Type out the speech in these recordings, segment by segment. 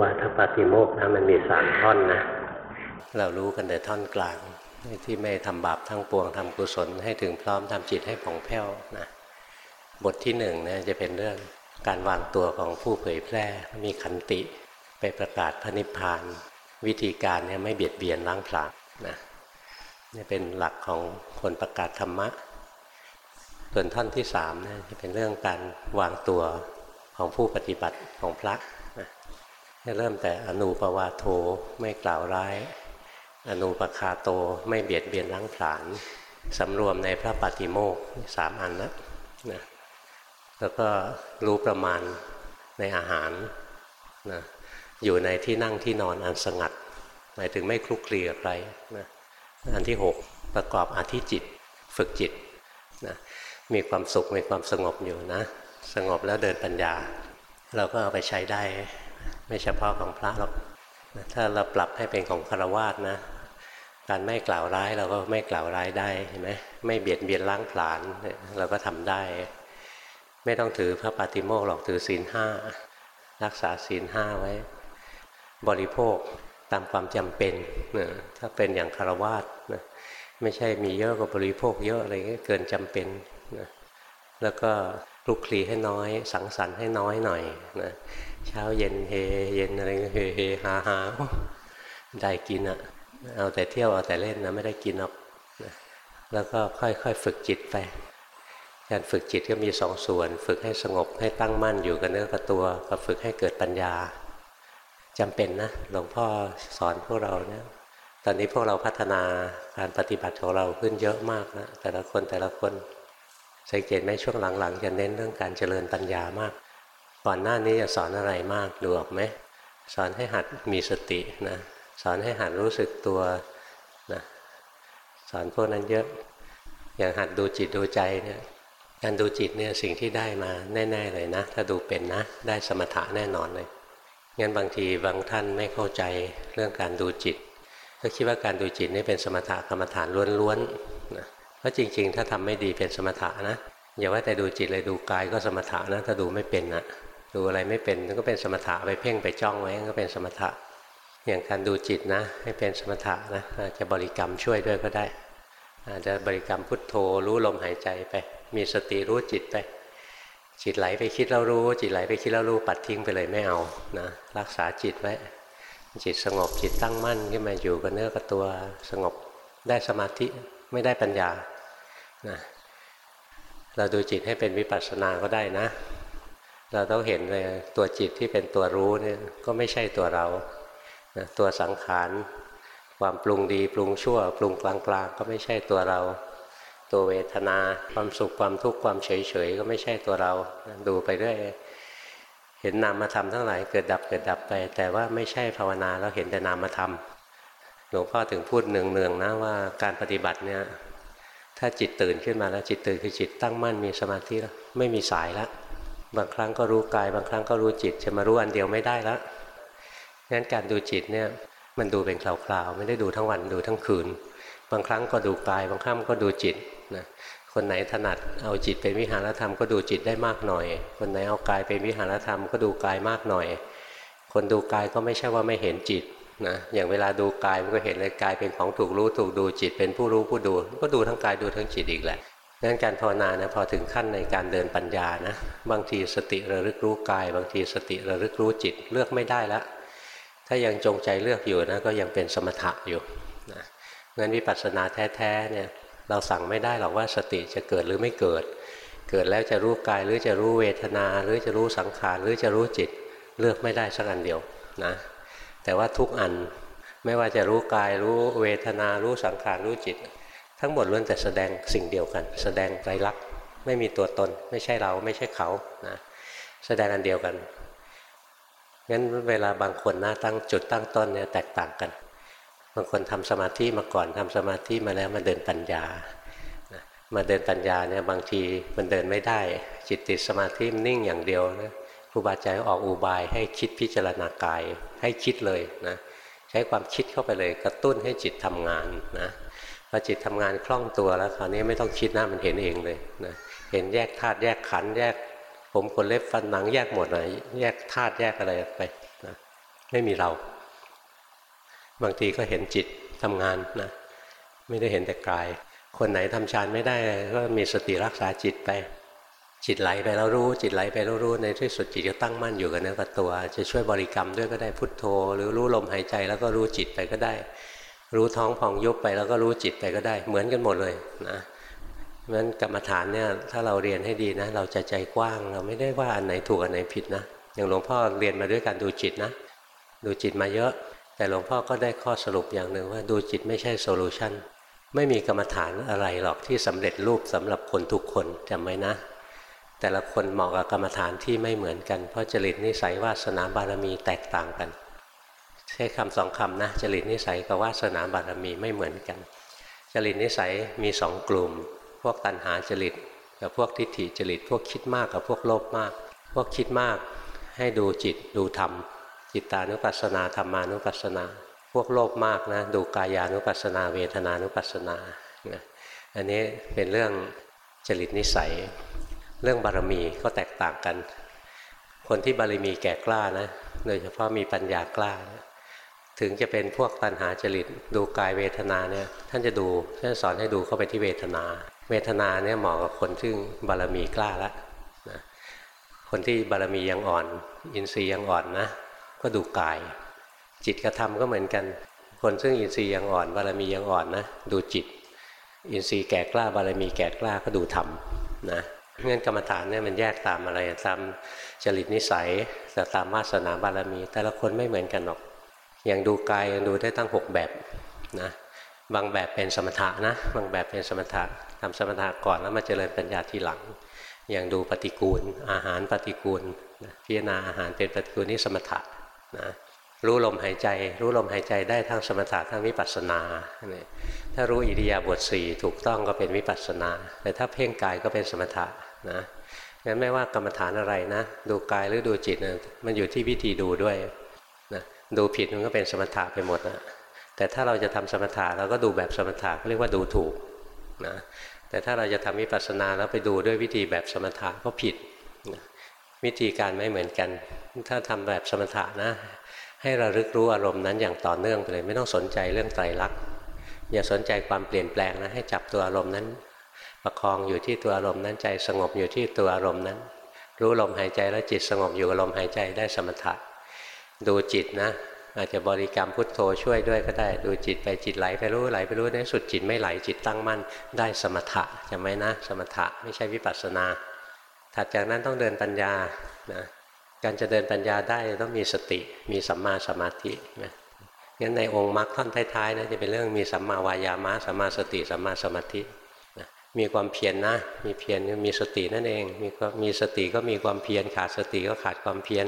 วาทปาติโมกนะมันมีสามท่อนนะ เรารู้กันแต่ท่อนกลางที่ไม่ทำบาปทั้งปวงทำกุศลให้ถึงพร้อมทำจิตให้ผ่องแผ้วนะบทที่หนึ่งนะจะเป็นเรื่องการวางตัวของผู้เผยแพร่มีขันติไปประกาศพระนิพพาน วิธีการเนี่ยไม่เบียดเบียนล้างผลาญนะนี่เป็นหลักของคนประกาศธรรมะ ส่วนท่อนที่สามนะจะเป็นเรื่องการวางตัวของผู้ปฏิบัติของพระนะ เริ่มแต่อนุปวาโทไม่กล่าวร้าย อนุปคาโตไม่เบียดเบียนล้างผลาญสำรวมในพระปฏิโมกสามอันนะนะแล้วก็รู้ประมาณในอาหารนะอยู่ในที่นั่งที่นอนอันสงัด หมายถึงไม่คลุกคลีกับใครนะอันที่ 6 ประกอบอธิจิต ฝึกจิตนะมีความสุขมีความสงบอยู่นะ สงบแล้วเดินปัญญา เราก็เอาไปใช้ได้ ไม่เฉพาะของพระหรอกถ้าเราปรับให้เป็นของคารวาสนะ การไม่กล่าวร้ายเราก็ไม่กล่าวร้ายได้เห็นไหมไม่เบียดเบียนล้างผลาญเราก็ทำได้ ไม่ต้องถือพระปฏิโมกข์หรอกถือศีลห้ารักษาศีลห้าไว้ บริโภคตามความจำเป็นนะถ้าเป็นอย่างคารวาสนะไม่ใช่มีเยอะก็บริโภคเยอะอะไรเกินจำเป็นนะแล้วก็คลุกคลีให้น้อย สังสรรค์ให้น้อยหน่อยนะ เช้าเย็นเฮเย็นอะไรเฮเฮฮาฮาได้กินอะเอาแต่เที่ยวเอาแต่เล่นนะไม่ได้กินหรอกนะแล้วก็ค่อยๆฝึกจิตไป การฝึกจิตก็มีสองส่วน ฝึกให้สงบให้ตั้งมั่นอยู่กับเนื้อกับตัวกับฝึกให้เกิดปัญญาจำเป็นนะหลวงพ่อสอนพวกเราเนี่ยตอนนี้พวกเราพัฒนาการปฏิบัติของเราขึ้นเยอะมากนะแต่ละคนแต่ละคนสังเกตไหมช่วงหลังๆจะเน้นเรื่องการเจริญปัญญามาก ก่อนหน้านี้จะสอนอะไรมากดูออกไหมสอนให้หัดมีสตินะสอนให้หัดรู้สึกตัวนะสอนพวกนั้นเยอะ อย่างหัดดูจิตดูใจเนี่ยการดูจิตเนี่ยสิ่งที่ได้มาแน่ ๆ เลยนะ ถ้าดูเป็นนะ ได้สมถะแน่นอนเลยงั้นบางทีบางท่านไม่เข้าใจเรื่องการดูจิต ก็คิดว่าการดูจิตนี่เป็นสมถะกรรมฐานล้วนๆนะเพราะจริง ๆ ถ้าทำไม่ดีเป็นสมถะนะอย่าว่าแต่ดูจิตเลยดูกายก็สมถะนะถ้าดูไม่เป็นนะ ดูอะไรไม่เป็นก็เป็นสมถะไปเพ่งไปจ้องไว้ก็เป็นสมถะ อย่างการดูจิตนะ ให้เป็นสมถะนะจจะบริกรรมช่วยด้วยก็ได้ อาจจะบริกรรมพุทโธรู้ลมหายใจไป มีสติรู้จิตไป จิตไหลไปคิดแล้วรู้ จิตไหลไปคิดแล้วรู้ปัดทิ้งไปเลยไม่เอานะรักษาจิตไว้ จิตสงบจิตตั้งมั่นขึ้นมาอยู่กับเนื้อกับตัวสงบได้สมาธิไม่ได้ปัญญานะเราดูจิตให้เป็นวิปัสสนาก็ได้นะ เราต้องเห็นเลยตัวจิตที่เป็นตัวรู้เนี่ยก็ไม่ใช่ตัวเรานะตัวสังขารความปรุงดีปรุงชั่ว ปรุงกลางๆ ก็ไม่ใช่ตัวเรา ตัวเวทนาความสุขความทุกข์ความเฉยๆ ก็ไม่ใช่ตัวเราดูไปเรื่อยเห็นนามธรรมทั้งหลายเกิดดับเกิดดับไป แต่ว่าไม่ใช่ภาวนาแล้วเห็นแต่นามธรรมหลวงพ่อถึงพูดเนืองๆนะว่าการปฏิบัติเนี่ยถ้าจิตตื่นขึ้นมาแล้วจิตตื่นคือจิตตั้งมั่นมีสมาธิแล้วไม่มีสายแล้ว บางครั้งก็รู้กาย บางครั้งก็รู้จิต จะมารู้อันเดียวไม่ได้แล้วงั้นการดูจิตเนี่ยมันดูเป็นคราวๆไม่ได้ดูทั้งวันดูทั้งคืน บางครั้งก็ดูกาย บางครั้งก็ดูจิตนะคนไหนถนัดเอาจิตเป็นวิหารธรรมก็ดูจิตได้มากหน่อย คนไหนเอากายเป็นวิหารธรรมก็ดูกายมากหน่อย คนดูกายก็ไม่ใช่ว่าไม่เห็นจิตนะอย่างเวลาดูกายมันก็เห็นเลยกายเป็นของถูกรู้ถูกดูจิตเป็นผู้รู้ผู้ดู ก็ดูทั้งกายดูทั้งจิตอีกแหละ งั้นการภาวนานะพอถึงขั้นในการเดินปัญญานะบางทีสติระลึกรู้กาย บางทีสติระลึกรู้จิตเลือกไม่ได้แล้วถ้ายังจงใจเลือกอยู่นะก็ยังเป็นสมถะอยู่นะงั้นวิปัสสนาแท้ๆเนี่ยเราสั่งไม่ได้หรอกว่าสติจะเกิดหรือไม่เกิด เกิดแล้วจะรู้กายหรือจะรู้เวทนา หรือจะรู้สังขารหรือจะรู้จิตเลือกไม่ได้สักอันเดียวนะแต่ว่าทุกอันไม่ว่าจะรู้กายรู้เวทนารู้สังขารรู้จิต ทั้งหมดล้วนแต่แสดงสิ่งเดียวกัน แสดงไตรลักษณ์ไม่มีตัวตน ไม่ใช่เราไม่ใช่เขานะแสดงอันเดียวกันงั้นเวลาบางคนหน้าตั้งจุดตั้งต้นเนี่ยแตกต่างกัน บางคนทำสมาธิมาก่อนทำสมาธิมาแล้วมาเดินปัญญามาเดินปัญญาเนี่ยบางทีมันเดินไม่ได้ จิตติดสมาธินิ่งอย่างเดียวนะครูบาอาจารย์ออกอุบายให้คิดพิจารณากายให้คิดเลยนะใช้ความคิดเข้าไปเลยกระตุ้นให้จิตทำงานนะ อจิตทำงานคล่องตัวแล้วคราวนี้ไม่ต้องคิดนะมันเห็นเองเลยนะเห็นแยกธาตุแยกขันธ์แยก ผมขนเล็บฟันหนังแยกหมดเลยแยกธาตุแยกอะไรไปนะไม่มีเรา บางทีก็เห็นจิตทำงานนะไม่ได้เห็นแต่กาย คนไหนทำฌานไม่ได้ก็มีสติรักษาจิตไป จิตไหลไปแล้วรู้ จิตไหลไปแล้วรู้ในที่สุดจิตก็ตั้งมั่นอยู่กับเนื้อกับตัว จะช่วยบริกรรมด้วยก็ได้พุทโธ หรือรู้ลมหายใจแล้วก็รู้จิตไปก็ได้ รู้ท้องพองยุบไปแล้วก็รู้จิตไปก็ได้ เหมือนกันหมดเลยนะเพราะฉะนั้นกรรมฐานเนี่ยถ้าเราเรียนให้ดีนะ เราจะใจกว้าง เราไม่ได้ว่าอันไหนถูกอันไหนผิดนะอย่างหลวงพ่อเรียนมาด้วยการดูจิตนะ ดูจิตมาเยอะ แต่หลวงพ่อก็ได้ข้อสรุปอย่างหนึ่งว่าดูจิตไม่ใช่โซลูชันไม่มีกรรมฐานอะไรหรอกที่สำเร็จรูปสำหรับคนทุกคนจำไว้นะ แต่ละคนเหมาะกับกรรมฐานที่ไม่เหมือนกัน เพราะจริตนิสัยวาสนาบารมีแตกต่างกัน ใช้คำสองคำนะจริตนิสัยกับวาสนาบารมีไม่เหมือนกัน จริตนิสัยมีสองกลุ่ม พวกตัณหาจริตกับพวกทิฏฐิจริต พวกคิดมากกับพวกโลภมาก พวกคิดมากให้ดูจิตดูธรรม จิตตานุปัสสนาธรรมานุปัสสนา พวกโลภมากนะดูกายานุปัสสนา เวทนานุปัสสนาอันนี้เป็นเรื่องจริตนิสัย เรื่องบารมีก็แตกต่างกัน คนที่บารมีแก่กล้านะโดยเฉพาะมีปัญญากล้านะ ถึงจะเป็นพวกตัณหาจริตดูกายเวทนาเนี่ยท่านจะดูท่านสอนให้ดูเข้าไปที่เวทนา เวทนาเนี่ยเหมาะกับคนซึ่งบารมีกล้าล้วนะคนที่บารมียังอ่อน อินทรีย์ยังอ่อนนะก็ดูกาย จิตกระทำก็เหมือนกัน คนซึ่งอินทรีย์ยังอ่อน บารมียังอ่อนนะดูจิต อินทรีย์แก่กล้าบารมีแก่กล้าก็ดูธรรมนะเงื่อนกรรมฐานเนี่ยมันแยกตามอะไรตามจริตนิสัยแต่ตามวาสนาบารมี แต่ละคนไม่เหมือนกันหรอก อย่างดูกายดูได้ตั้ง 6 แบบนะบางแบบเป็นสมถะนะบางแบบเป็นสมถะทำสมถะก่อนแล้วมาเจริญปัญญาทีหลัง อย่างดูปฏิกูล อาหารปฏิกูลพิจารณาอาหารเป็นปฏิกูลนี่สมถะนะรู้ลมหายใจ รู้ลมหายใจได้ทั้งสมถะทั้งวิปัสสนา ถ้ารู้อิริยาบถสี่ถูกต้องก็เป็นวิปัสสนา แต่ถ้าเพ่งกายก็เป็นสมถะนะงั้นไม่ว่ากรรมฐานอะไรนะ ดูกายหรือดูจิตนะมันอยู่ที่วิธีดูด้วย ดูผิดมันก็เป็นสมถะไปหมดนะแต่ถ้าเราจะทำสมถะเราก็ดูแบบสมถะเรียกว่าดูถูกนะแต่ถ้าเราจะทำวิปัสสนาแล้วไปดูด้วยวิธีแบบสมถะก็ผิดนะวิธีการไม่เหมือนกัน ถ้าทำแบบสมถะนะ ให้ระลึกรู้อารมณ์นั้นอย่างต่อเนื่องไปเลย ไม่ต้องสนใจเรื่องไตรลักษณ์อย่าสนใจความเปลี่ยนแปลงนะให้จับตัวอารมณ์นั้น ประคองอยู่ที่ตัวอารมณ์นั้นใจสงบอยู่ที่ตัวอารมณ์นั้น รู้ลมหายใจแล้วจิตสงบอยู่กับลมหายใจได้สมถะ ดูจิตนะ อาจจะบริกรรมพุทโธช่วยด้วยก็ได้ ดูจิตไปจิตไหลไปรู้ไหลไปรู้ในสุดจิตไม่ไหลจิตตั้งมั่นได้สมถะจะไหมนะ สมถะไม่ใช่วิปัสสนา ถัดจากนั้นต้องเดินปัญญานะการจะเดินปัญญาได้ต้องมีสติมีสัมมาสมาธินะงั้นในองค์มรรคท่อนท้ายๆนะจะเป็นเรื่องมีสัมมาวายามะสัมมาสติสัมมาสมาธินะมีความเพียรนนะ มีเพียรมีสตินั่นเอง มีมีสติก็มีความเพียรขาดสติก็ขาดความเพียร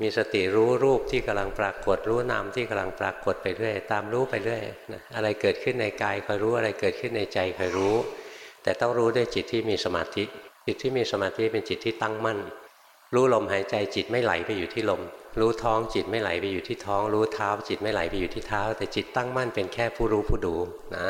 มีสติรู้รูปที่กำลังปรากฏ รู้นามที่กำลังปรากฏไปเรื่อยตามรู้ไปเรื่อยนะอะไรเกิดขึ้นในกายคอยรู้อะไรเกิดขึ้นในใจคอยรู้ แต่ต้องรู้ด้วยจิตที่มีสมาธิ จิตที่มีสมาธิเป็นจิตที่ตั้งมั่น รู้ลมหายใจจิตไม่ไหลไปอยู่ที่ลม รู้ท้องจิตไม่ไหลไปอยู่ที่ท้อง รู้เท้าจิตไม่ไหลไปอยู่ที่เท้า แต่จิตตั้งมั่นเป็นแค่ผู้รู้ผู้ดูนะ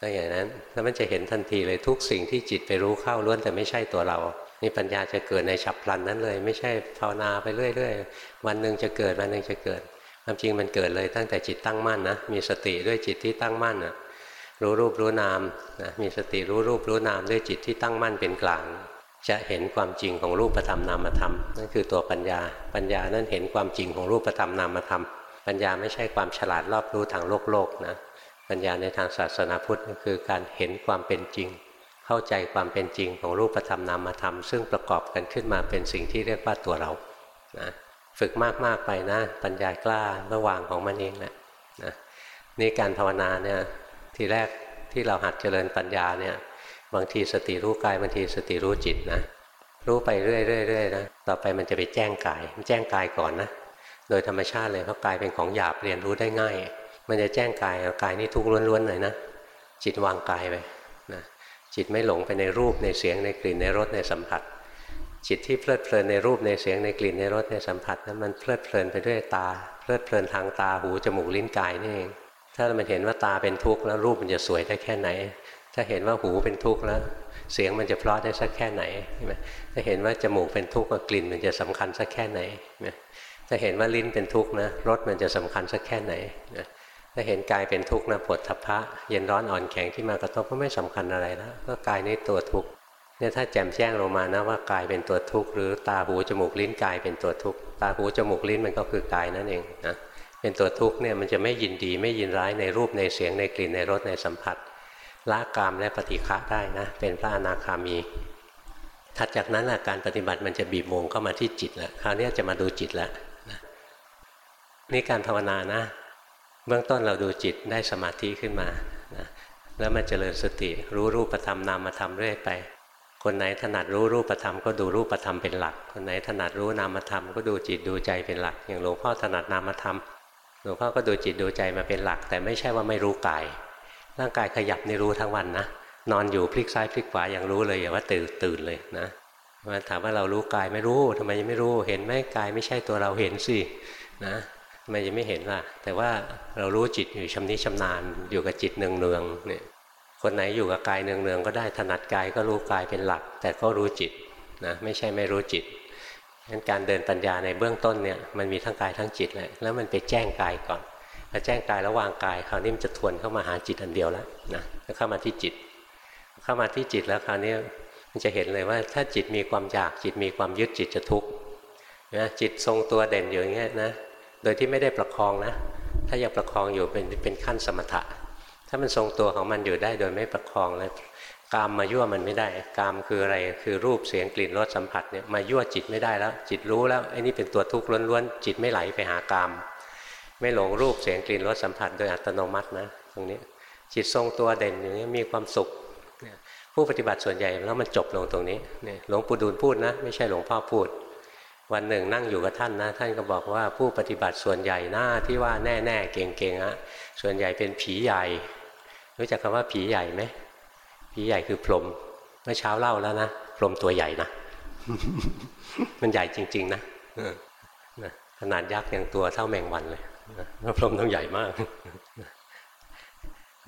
ถ้าอย่างนั้นแล้วมันจะเห็นทันทีเลยทุกสิ่งที่จิตไปรู้เข้าล้วนแต่ไม่ใช่ตัวเรา นี่ปัญญาจะเกิดในฉับพลันนั้นเลย ไม่ใช่ภาวนาไปเรื่อยๆวันหนึ่งจะเกิดวันหนึ่งจะเกิดความจริงมันเกิดเลยตั้งแต่จิตตั้งมั่นนะมีสติด้วยจิตที่ตั้งมั่นนะรู้รูปรู้นามนะมีสติรู้รูปรู้นามด้วยจิตที่ตั้งมั่นเป็นกลาง จะเห็นความจริงของรูปธรรมนามธรรมนั่นคือตัวปัญญา ปัญญานั่นเห็นความจริงของรูปธรรมนามธรรม ปัญญาไม่ใช่ความฉลาดรอบรู้ทางโลกโลกนะปัญญาในทางศาสนาพุทธคือการเห็นความเป็นจริง เข้าใจความเป็นจริงของรูปธรรมนามธรรม ซึ่งประกอบกันขึ้นมาเป็นสิ่งที่เรียกว่าตัวเรานะฝึกมากๆไปนะ ปัญญากล้าระหว่างของมันเองแหละนะนี่การภาวนาเนี่ยทีแรกที่เราหัดเจริญปัญญาเนี่ยบางทีสติรู้กายบางทีสติรู้จิตนะรู้ไปเรื่อยๆนะต่อไปมันจะไปแจ้งกายมันแจ้งกายก่อนนะโดยธรรมชาติเลยเพราะกายเป็นของหยาบเรียนรู้ได้ง่าย มันจะแจ้งกายกายนี่ทุกข์ล้วนๆเลยนะจิตวางกายไป จิตไม่หลงไปในรูปในเสียงในกลิ่นในรสในสัมผัส จิตที่เพลิดเพลินในรูปในเสียงในกลิ่นในรสในสัมผัสนั้นมันเพลิดเพลินไปด้วยตา เพลิดเพลินทางตาหูจมูกลิ้นกายนี่เองถ้ามันเห็นว่าตาเป็นทุกข์แล้วรูปมันจะสวยได้แค่ไหน ถ้าเห็นว่าหูเป็นทุกข์แล้ว เสียงมันจะเพราะได้สักแค่ไหนใช่ไหมถ้าเห็นว่าจมูกเป็นทุกข์กลิ่นมันจะสำคัญสักแค่ไหนถ้าเห็นว่าลิ้นเป็นทุกข์นะรสมันจะสำคัญสักแค่ไหนนะ ถ้าเห็นกายเป็นทุกข์นะปวดทัพพะเย็นร้อนอ่อนแข็งที่มากระทบก็ไม่สำคัญอะไรแล้วก็กายนี้ตัวทุกข์เนี่ยถ้าแจ่มแจ้งลงมานะว่ากายเป็นตัวทุกข์หรือตาหูจมูกลิ้นกายเป็นตัวทุกข์ตาหูจมูกลิ้นมันก็คือกายนั่นเองนะเป็นตัวทุกข์เนี่ยมันจะไม่ยินดีไม่ยินร้ายในรูปในเสียงในกลิ่นในรสในสัมผัสละกามและปฏิฆะได้นะเป็นพระอนาคามี ถัดจากนั้นละการปฏิบัติมันจะบีบวงเข้ามาที่จิตแล้วคราวนี้จะมาดูจิตแล้วนะนี่การภาวนานะ เบื้องต้นเราดูจิตได้สมาธิขึ้นมานะแล้วมันเจริญสติรู้รูปธรรมนามธรรมเรื่อยไป คนไหนถนัดรู้รูปธรรมก็ดูรูปธรรมเป็นหลัก คนไหนถนัดรู้นามธรรมก็ดูจิตดูใจเป็นหลัก อย่างหลวงพ่อถนัดนามธรรมหลวงพ่อก็ดูจิตดูใจมาเป็นหลัก แต่ไม่ใช่ว่าไม่รู้กาย ร่างกายขยับนี่รู้ทั้งวันนะนอนอยู่พลิกซ้ายพลิกขวายังรู้เลยอย่าว่าตื่นตื่นเลยนะมาถามว่าเรารู้กายไม่รู้ทำไมยังไม่รู้เห็นไหมกายไม่ใช่ตัวเราเห็นสินะ ทำไมยังไม่เห็นล่ะ แต่ว่าเรารู้จิตอยู่ชำนิชำนาญอยู่กับจิตเนืองเนืองเนี่ยคนไหนอยู่กับกายเนืองเนืองก็ได้ถนัดกายก็รู้กายเป็นหลัก แต่ก็รู้จิตนะไม่ใช่ไม่รู้จิตงั้นการเดินปัญญาในเบื้องต้นเนี่ยมันมีทั้งกายทั้งจิตแหละแล้วมันไปแจ้งกายก่อนพอแจ้งกายแล้ววางกายคราวนี้มันจะทวนเข้ามาหาจิตอันเดียวแล้วนะแล้วเข้ามาที่จิต เข้ามาที่จิตแล้วคราวนี้มันจะเห็นเลยว่าถ้าจิตมีความอยากจิตมีความยึดจิตจะทุกข์นะจิตทรงตัวเด่นอยู่อย่างเงี้ยนะ โดยที่ไม่ได้ประคองนะ ถ้ายังประคองอยู่เป็นเป็นขั้นสมถะ ถ้ามันทรงตัวของมันอยู่ได้โดยไม่ประคองแล้วกามมายั่วมันไม่ได้ กามคืออะไรคือรูปเสียงกลิ่นรสสัมผัสเนี่ยมายั่วจิตไม่ได้แล้ว จิตรู้แล้วไอ้นี่เป็นตัวทุกข์ล้วนๆจิตไม่ไหลไปหากาม ไม่หลงรูปเสียงกลิ่นรสสัมผัสโดยอัตโนมัตินะ ตรงนี้จิตทรงตัวเด่นอย่างนี้มีความสุขผู้ปฏิบัติส่วนใหญ่แล้วมันจบลงตรงนี้เนี่ยหลวงปู่ดูลพูดนะ ไม่ใช่หลวงพ่อพูด วันหนึ่งนั่งอยู่กับท่านนะ ท่านก็บอกว่าผู้ปฏิบัติส่วนใหญ่หน้าที่ว่าแน่แน่เก่งๆอะส่วนใหญ่เป็นผีใหญ่ รู้จักคำว่าผีใหญ่ไหมผีใหญ่คือพรหมเมื่อเช้าเล่าแล้วนะพรหมตัวใหญ่นะมันใหญ่จริง ๆ นะขนาดยักษ์อย่างตัวเท่าแมงวันเลยพรหมต้องใหญ่มาก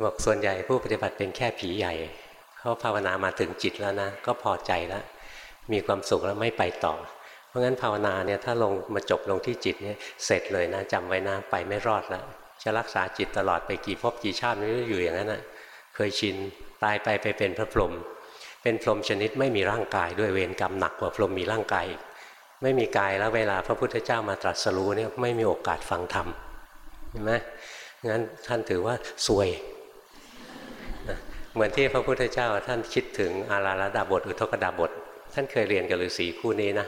บอกส่วนใหญ่ผู้ปฏิบัติเป็นแค่ผีใหญ่เขาภาวนามาถึงจิตแล้วนะก็พอใจแล้วมีความสุขแล้วไม่ไปต่อ ราะงั้นภาวนาเนี่ยถ้าลงมาจบลงที่จิตเนี่ยเสร็จเลยนะจำไว้นะไปไม่รอดแล้วจะรักษาจิตตลอดไปกี่ภพกี่ชาติไม่รู้อยู่อย่างนั้นนะเคยชินตายไปไปเป็นพระพรหมเป็นพรหมชนิดไม่มีร่างกายด้วยเวรกรรมหนักกว่าพรหมมีร่างกายไม่มีกายแล้วเวลาพระพุทธเจ้ามาตรัสรู้เนี่ยไม่มีโอกาสฟังธรรมเห็นไหมงั้นท่านถือว่าซวยเหมือนที่พระพุทธเจ้าท่านคิดถึงอาราลดาบท อุทกดาบท ท่านเคยเรียนกับฤาษีคู่นี้นะ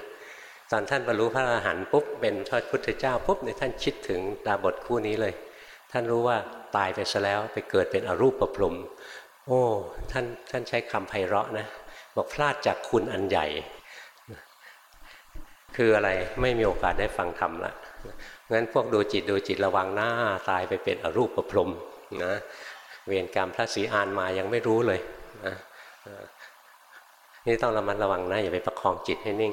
ตอนท่านบรรลุพระอรหันต์ปุ๊บเป็นพระพุทธเจ้าปุ๊บเนี่ยท่านคิดถึงดาบทคู่นี้เลย ท่านรู้ว่าตายไปซะแล้วไปเกิดเป็นอรูปประพรมโอ้ท่านท่านใช้คำไพเราะนะบอกพลาดจากคุณอันใหญ่ คืออะไรไม่มีโอกาสได้ฟังธรรมละงั้นพวกดูจิตดูจิตระวังหน้าตายไปเป็นอรูปประพรมนะเวรกรรมพระศรีอานมายังไม่รู้เลยนะนี่ต้องระมัดระวังนะอย่าไปประคองจิตให้นิ่ง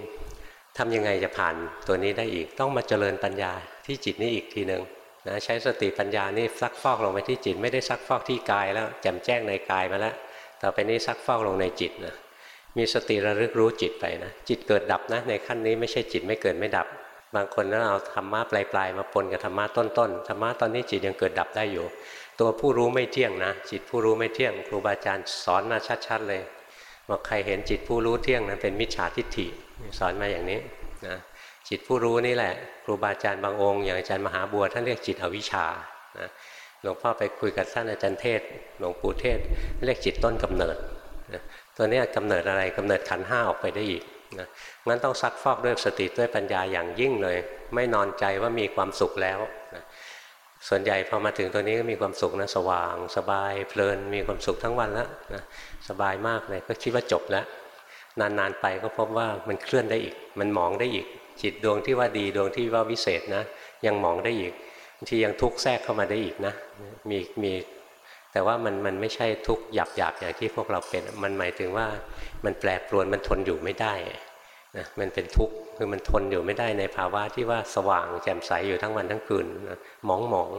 ทำยังไงจะผ่านตัวนี้ได้อีก ต้องมาเจริญปัญญาที่จิตนี้อีกทีหนึ่งนะใช้สติปัญญานี่ซักฟอกลงไปที่จิต ไม่ได้ซักฟอกที่กายแล้วแจ่มแจ้งในกายมาแล้วต่อไปนี้ซักฟอกลงในจิตนะมีสติระลึกรู้จิตไปนะจิตเกิดดับนะในขั้นนี้ไม่ใช่จิตไม่เกิดไม่ดับ บางคนแล้วเอาธรรมะปลายๆมาปนกับธรรมะต้นๆธรรมะตอนนี้จิตยังเกิดดับได้อยู่ ตัวผู้รู้ไม่เที่ยงนะ จิตผู้รู้ไม่เที่ยงครูบาอาจารย์สอนมาชัด ๆ เลย บอกใครเห็นจิตผู้รู้เที่ยงนะเป็นมิจฉาทิฏฐิสอนมาอย่างนี้นะจิตผู้รู้นี่แหละ ครูบาอาจารย์บางองค์ อย่างอาจารย์มหาบัวท่านเรียกจิตอวิชชานะหลวงพ่อไปคุยกับท่านอาจารย์เทศหลวงปู่เทศเรียกจิตต้นกำเนิดนะตัวนี้กำเนิดอะไรกำเนิดขันห้าออกไปได้อีกนะงั้นต้องซักฟอกด้วยสติด้วยปัญญาอย่างยิ่งเลย ไม่นอนใจว่ามีความสุขแล้วนะส่วนใหญ่พอมาถึงตัวนี้ก็มีความสุขนะสว่าง สบายเพลินมีความสุขทั้งวันแล้วนะ สบายมากเลยก็คิดว่าจบแล้วนานๆไปก็พบว่ามันเคลื่อนได้อีก มันหมองได้อีก จิตดวงที่ว่าดีดวงที่ว่าวิเศษนะ ยังหมองได้อีกบางทียังทุกข์แทรกเข้ามาได้อีกนะมีมีแต่ว่ามันมันไม่ใช่ทุกข์หยาบหยาบอย่างที่พวกเราเป็นมันหมายถึงว่ามันแปรปรวนมันทนอยู่ไม่ได้นะมันเป็นทุกข์คือมันทนอยู่ไม่ได้ในภาวะที่ว่าสว่างแจ่มใสอยู่ทั้งวันทั้งคืนนะมองมอง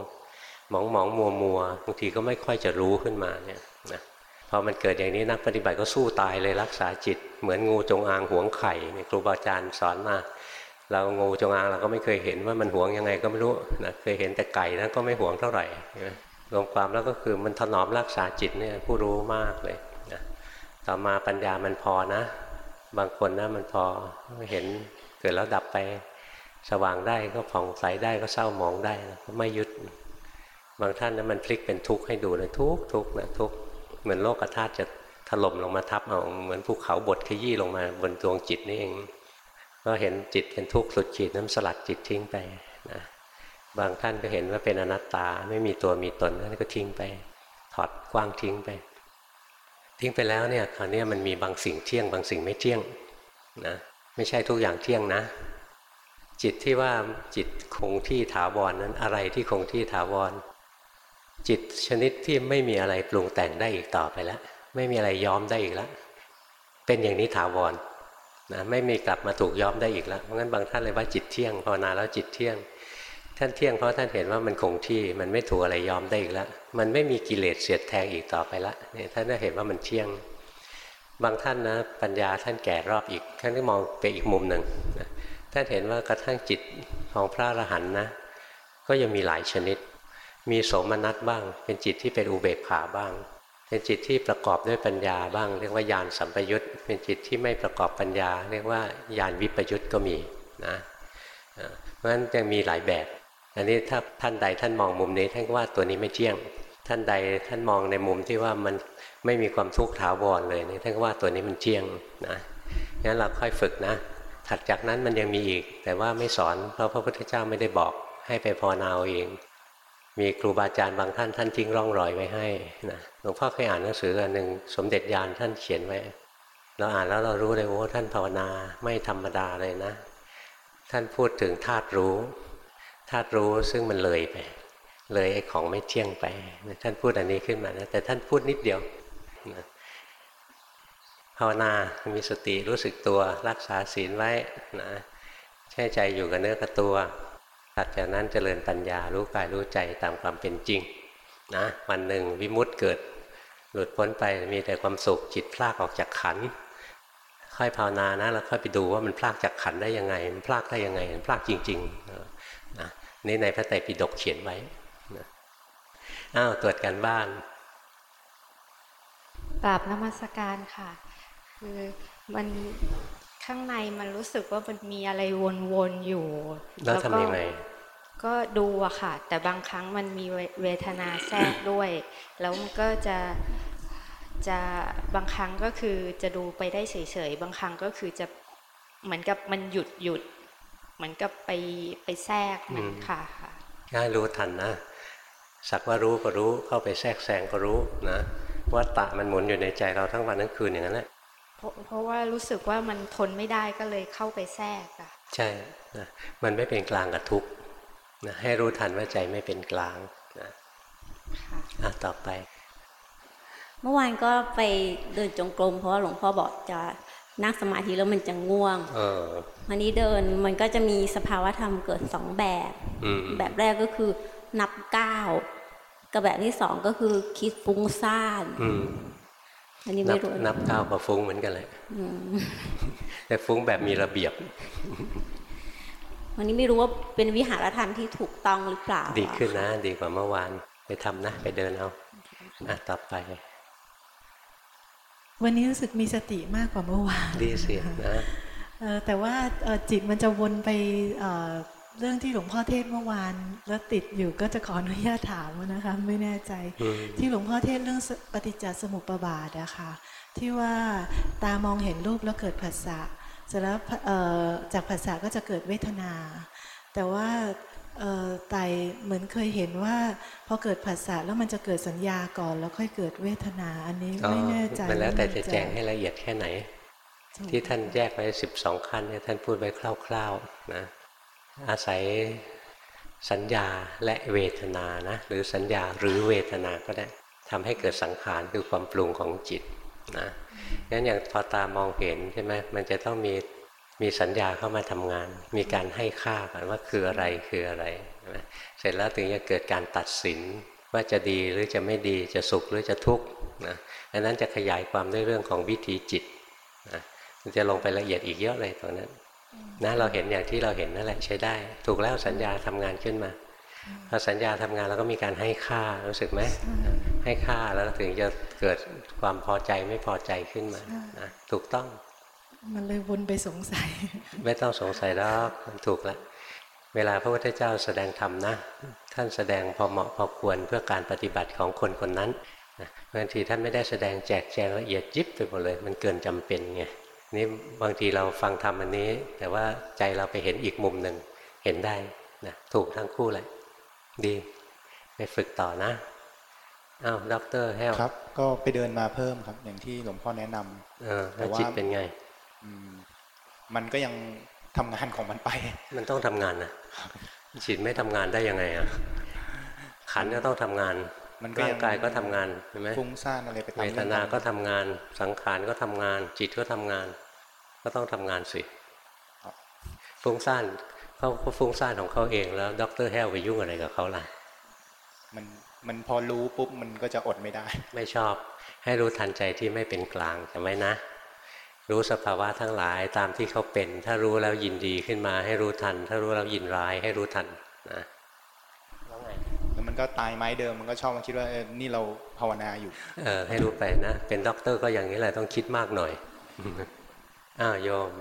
มองมองมัวมัวบางทีก็ไม่ค่อยจะรู้ขึ้นมาเนี่ย พอมันเกิดอย่างนี้นักปฏิบัติก็สู้ตายเลยรักษาจิต เหมือนงูจงอางหวงไข่ครูบาอาจารย์สอนมาเรางูจงอางเราก็ไม่เคยเห็นว่ามันหวงยังไงก็ไม่รู้นะเคยเห็นแต่ไก่นะก็ไม่หวงเท่าไหร่รวมความแล้วก็คือมันถนอมรักษาจิตเนี่ยผู้รู้มากเลยนะต่อมาปัญญามันพอนะ บางคนนะมันพอเห็นเกิดแล้วดับไปสว่างได้ก็ผ่องใสได้ก็เศร้าหมองได้นะก็ไม่ยึด บางท่านนะมันพลิกเป็นทุกข์ให้ดูเลยทุกทุกนะทุก เหมือนโลกธาตุจะถล่มลงมาทับเอาเหมือนภูเขาบดขยี้ลงมาบนดวงจิตนี่เอง ก็เห็นจิตเป็นทุกข์สุดจิตนั้นสลัดจิตทิ้งไปนะบางท่านก็เห็นว่าเป็นอนัตตาไม่มีตัวมีตนนั่นก็ทิ้งไป ถอดกว้างทิ้งไป ทิ้งไปแล้วเนี่ยคราวนี้มันมีบางสิ่งเที่ยง บางสิ่งไม่เที่ยงนะไม่ใช่ทุกอย่างเที่ยงนะ จิตที่ว่าจิตคงที่ถาวรนนั้นอะไรที่คงที่ถาวร จิตชนิดที่ไม่มีอะไรปรุงแต่งได้อีกต่อไปแล้ว ไม่มีอะไรย้อมได้อีกแล้ว เป็นอย่างนี้ถาวรนะไม่มีกลับมาถูกย้อมได้อีกแล้วเพราะงั้นบางท่านเลยว่าจิตเที่ยงภาวนาแล้วจิตเที่ยง ท่านเที่ยงเพราะท่านเห็นว่ามันคงที่มันไม่ถูกอะไรย้อมได้อีกแล้ว มันไม่มีกิเลสเสียดแทงอีกต่อไปละเนี่ยท่านได้เห็นว่ามันเที่ยง บางท่านนะปัญญาท่านแก่รอบอีก ท่านก็มองไปอีกมุมหนึ่งท่านเห็นว่ากระทั่งจิตของพระอรหันต์นะก็ยังมีหลายชนิด มีโสมนัสบ้าง เป็นจิตที่เป็นอุเบกขาบ้าง เป็นจิตที่ประกอบด้วยปัญญาบ้าง เรียกว่าญาณสัมปยุตเป็นจิตที่ไม่ประกอบปัญญา เรียกว่าญาณวิปยุตก็มีนะเพราะฉะนั้นยังมีหลายแบบ อันนี้ถ้าท่านใดท่านมองมุมนี้ท่านว่าตัวนี้ไม่เที่ยง ท่านใดท่านมองในมุมที่ว่ามันไม่มีความทุกข์ถาวรเลยนี่ท่านก็ว่าตัวนี้มันเที่ยงนะงั้นเราค่อยฝึกนะ ถัดจากนั้นมันยังมีอีก แต่ว่าไม่สอนเพราะพระพุทธเจ้าไม่ได้บอกให้ไปพอนาเอาเอง มีครูบาอาจารย์บางท่านท่านทิ้งร่องรอยไว้ให้นะหลวงพ่อเคยอ่านหนังสืออันหนึ่งสมเด็จยานท่านเขียนไว้ เราอ่านแล้วเรารู้เลยโอ้ท่านภาวนาไม่ธรรมดาเลยนะ ท่านพูดถึงธาตุรู้ธาตุรู้ซึ่งมันเลยไป เลยไอ้ของไม่เที่ยงไป ท่านพูดอันนี้ขึ้นมานะแต่ท่านพูดนิดเดียวภาวนามีสติรู้สึกตัวรักษาศีลไว้นะแช่ใจอยู่กับเนื้อกับตัว ถัดจากนั้นเจริญปัญญารู้กายรู้ใจตามความเป็นจริงนะวันหนึ่งวิมุตต์เกิด หลุดพ้นไปมีแต่ความสุขจิตพลากออกจากขันค่อยภาวนานะแล้วค่อยไปดูว่ามันพลากจากขันได้ยังไง มันพลากได้ยังไงมันพลากจริงๆนะนี่ในพระไตรปิฎกเขียนไว้นะอ้าวตรวจกันบ้านกราบนมัสการค่ะ คือมัน ข้างในมันรู้สึกว่ามันมีอะไรวนๆอยู่ แล้วทำยังไงก็ดูอะค่ะ แต่บางครั้งมันมีเวทนาแทรกด้วย แล้วมันก็จะจะบางครั้งก็คือจะดูไปได้เฉยๆ บางครั้งก็คือจะเหมือนกับมันหยุดหยุด เหมือนกับไปไปแทรกมันค่ะค่ะง่ายรู้ทันนะสักว่ารู้ก็รู้เข้าไปแทรกแซงก็รู้นะว่าตะมันหมุนอยู่ในใจเราทั้งวันทั้งคืนอย่างนั้นแหละ เพราะเพราะว่ารู้สึกว่ามันทนไม่ได้ก็เลยเข้าไปแทรกอะใช่นะมันไม่เป็นกลางกับทุกนะให้รู้ทันว่าใจไม่เป็นกลางนะอะต่อไป เมื่อวานก็ไปเดินจงกรมเพราะว่าหลวงพ่อบอกจะนั่งสมาธิแล้วมันจะง่วงเออวันนี้เดินมันก็จะมีสภาวะธรรมเกิดสองแบบแบบแรกก็คือนับก้าวกับแบบที่สองก็คือคิดฟุ้งซ่าน อันนี้ไม่รู้นับก้าวกับฟุ้งเหมือนกันเลยแต่ฟุ้งแบบมีระเบียบ วันนี้ไม่รู้ว่าเป็นวิหารธรรมที่ถูกต้องหรือเปล่า ดีขึ้นนะ ดีกว่าเมื่อวาน ไปทำนะ ไปเดินเอาอะต่อไป วันนี้รู้สึกมีสติมากกว่าเมื่อวาน ดีสินะแต่ว่าจิตมันจะวนไป เรื่องที่หลวงพ่อเทศเมื่อวานแล้วติดอยู่ก็จะขออนุญาตถามนะคะไม่แน่ใจ ที่หลวงพ่อเทศเรื่องปฏิจจสมุปบาทอะคะที่ว่าตามองเห็นรูปแล้วเกิดผัสสะเสร็จแล้วจากผัสสะก็จะเกิดเวทนา แต่ว่าไตเหมือนเคยเห็นว่าพอเกิดผัสสะแล้วมันจะเกิดสัญญาก่อนแล้วค่อยเกิดเวทนาอันนี้ไม่แน่ใจมันแล้วแต่จะแจ้งให้ละเอียดแค่ไหน ที่ท่านแยกไว้สิบสองขั้นเนี่ยท่านพูดไว้คร่าวๆนะ อาศัยสัญญาและเวทนานะหรือสัญญาหรือเวทนาก็ได้ทำให้เกิดสังขารคือความปรุงของจิตนะงั้นอย่างพอตามองเห็นใช่ไหมมันจะต้องมีมีสัญญาเข้ามาทำงาน มีการให้ค่ากันว่าคืออะไรคืออะไร เสร็จแล้วถึงจะเกิดการตัดสินว่าจะดีหรือจะไม่ดีจะสุขหรือจะทุกข์นะอันนั้นจะขยายความด้วยเรื่องของวิธีจิตนะมันจะลงไปละเอียดอีกเยอะเลยตรงนั้น นะเราเห็นอย่างที่เราเห็นนั่นแหละใช้ได้ ถูกแล้วสัญญาทำงานขึ้นมาพอสัญญาทำงานแล้วก็มีการให้ค่ารู้สึกไหมให้ค่าแล้วถึงจะเกิดความพอใจไม่พอใจขึ้นมานะถูกต้อง มันเลยวนไปสงสัย ไม่ต้องสงสัยแล้วมันถูกแล้วเวลาพระพุทธเจ้าแสดงธรรมนะ ท่านแสดงพอเหมาะพอควรเพื่อการปฏิบัติของคนคนนั้นนะบางทีท่านไม่ได้แสดงแจกแจงละเอียดยิบไปหมดเลย มันเกินจำเป็นไง นี่บางทีเราฟังธรรมอันนี้ แต่ว่าใจเราไปเห็นอีกมุมหนึ่งเห็นได้นะถูกทั้งคู่เลยดี ไปฝึกต่อนะอ้าวด็อกเตอร์แฮลครับ ก็ไปเดินมาเพิ่มครับ อย่างที่หลวงพ่อแนะนำเออแล้วจิตเป็นไงอืมมันก็ยังทำงานของมันไป มันต้องทำงานนะจิตไม่ทำงานได้ยังไงอะขันธ์ก็ต้องทำงาน มันก็ร่ายังงกายก็ทำงานใช่ไหมฟุ้งซ่านอะไรไปตามเรื่องของเวทนาก็ทำงาน สังขารก็ทำงาน จิตก็ทำงาน ก็ต้องทำงานสิฟุ้งซ่านเขาก็ฟุ้งซ่านของเขาเองแล้วดรแฮลไปยุ่งอะไรกับเขาล่ะมันมันพอรู้ปุ๊บมันก็จะอดไม่ได้ ไม่ชอบ ให้รู้ทันใจที่ไม่เป็นกลางจำไว้นะ รู้สภาวะทั้งหลายตามที่เขาเป็น ถ้ารู้แล้วยินดีขึ้นมาให้รู้ทัน ถ้ารู้แล้วยินร้ายให้รู้ทันนะแล้วไง แล้วมัน ก็ตายไม้เดิมมันก็ชอบมาคิดว่าเออนี่เราภาวนาอยู่ เออให้รู้ไปนะ เป็นด็อกเตอร์ก็อย่างนี้แหละต้องคิดมากหน่อยอ้าวโยม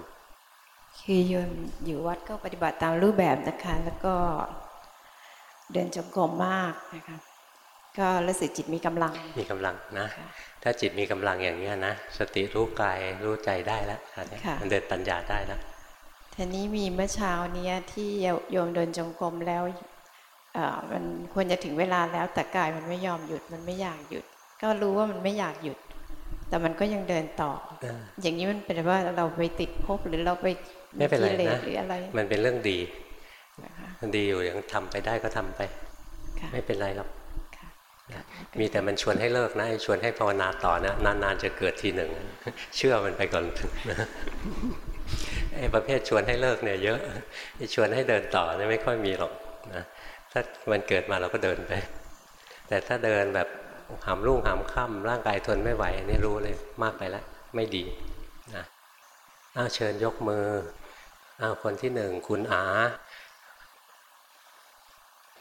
คือโยมอยู่วัดก็ปฏิบัติตามรูปแบบนะคะ แล้วก็เดินจงกรมมากนะคะก็รู้สึกจิตมีกำลัง มีกำลังนะค่ะถ้าจิตมีกำลังอย่างนี้ยนะ สติรู้กายรู้ใจได้แล้วอันเนี้ยค่ะมันเดินปัญญาได้แล้วทีนี้มีเมื่อเช้าเนี้ยที่โยมเดินจงกรมแล้วเอ่อ มันควรจะถึงเวลาแล้วแต่กายมันไม่ยอมหยุดมันไม่อยากหยุด ก็รู้ว่ามันไม่อยากหยุด แต่มันก็ยังเดินต่อเอออย่างนี้มันเป็นว่าเราไปติดภพหรือเราไปไม่เป็นไรกิเลสนะหรืออะไร มันเป็นเรื่องดีนะคะมันดีอยู่ยังทำไปได้ก็ทำไปค่ะไม่เป็นไรหรอกค่ะมีแต่มันชวนให้เลิกนะไอ้ชวนให้ภาวนาต่อนะนานๆจะเกิดทีหนึ่ง เชื่อมันไปก่อนไอ้ประเภทชวนให้เลิกเนี่ยเยอะไอ้ชวนให้เดินต่อเนี่ยไม่ค่อยมีหรอกนะ ถ้ามันเกิดมาเราก็เดินไป แต่ถ้าเดินแบบหามรุ่งหามค่ำร่างกายทนไม่ไหวอันนี้รู้เลยมากไปแล้วไม่ดีนะอ้าวเชิญยกมืออ้าวคนที่หนึ่งคุณอา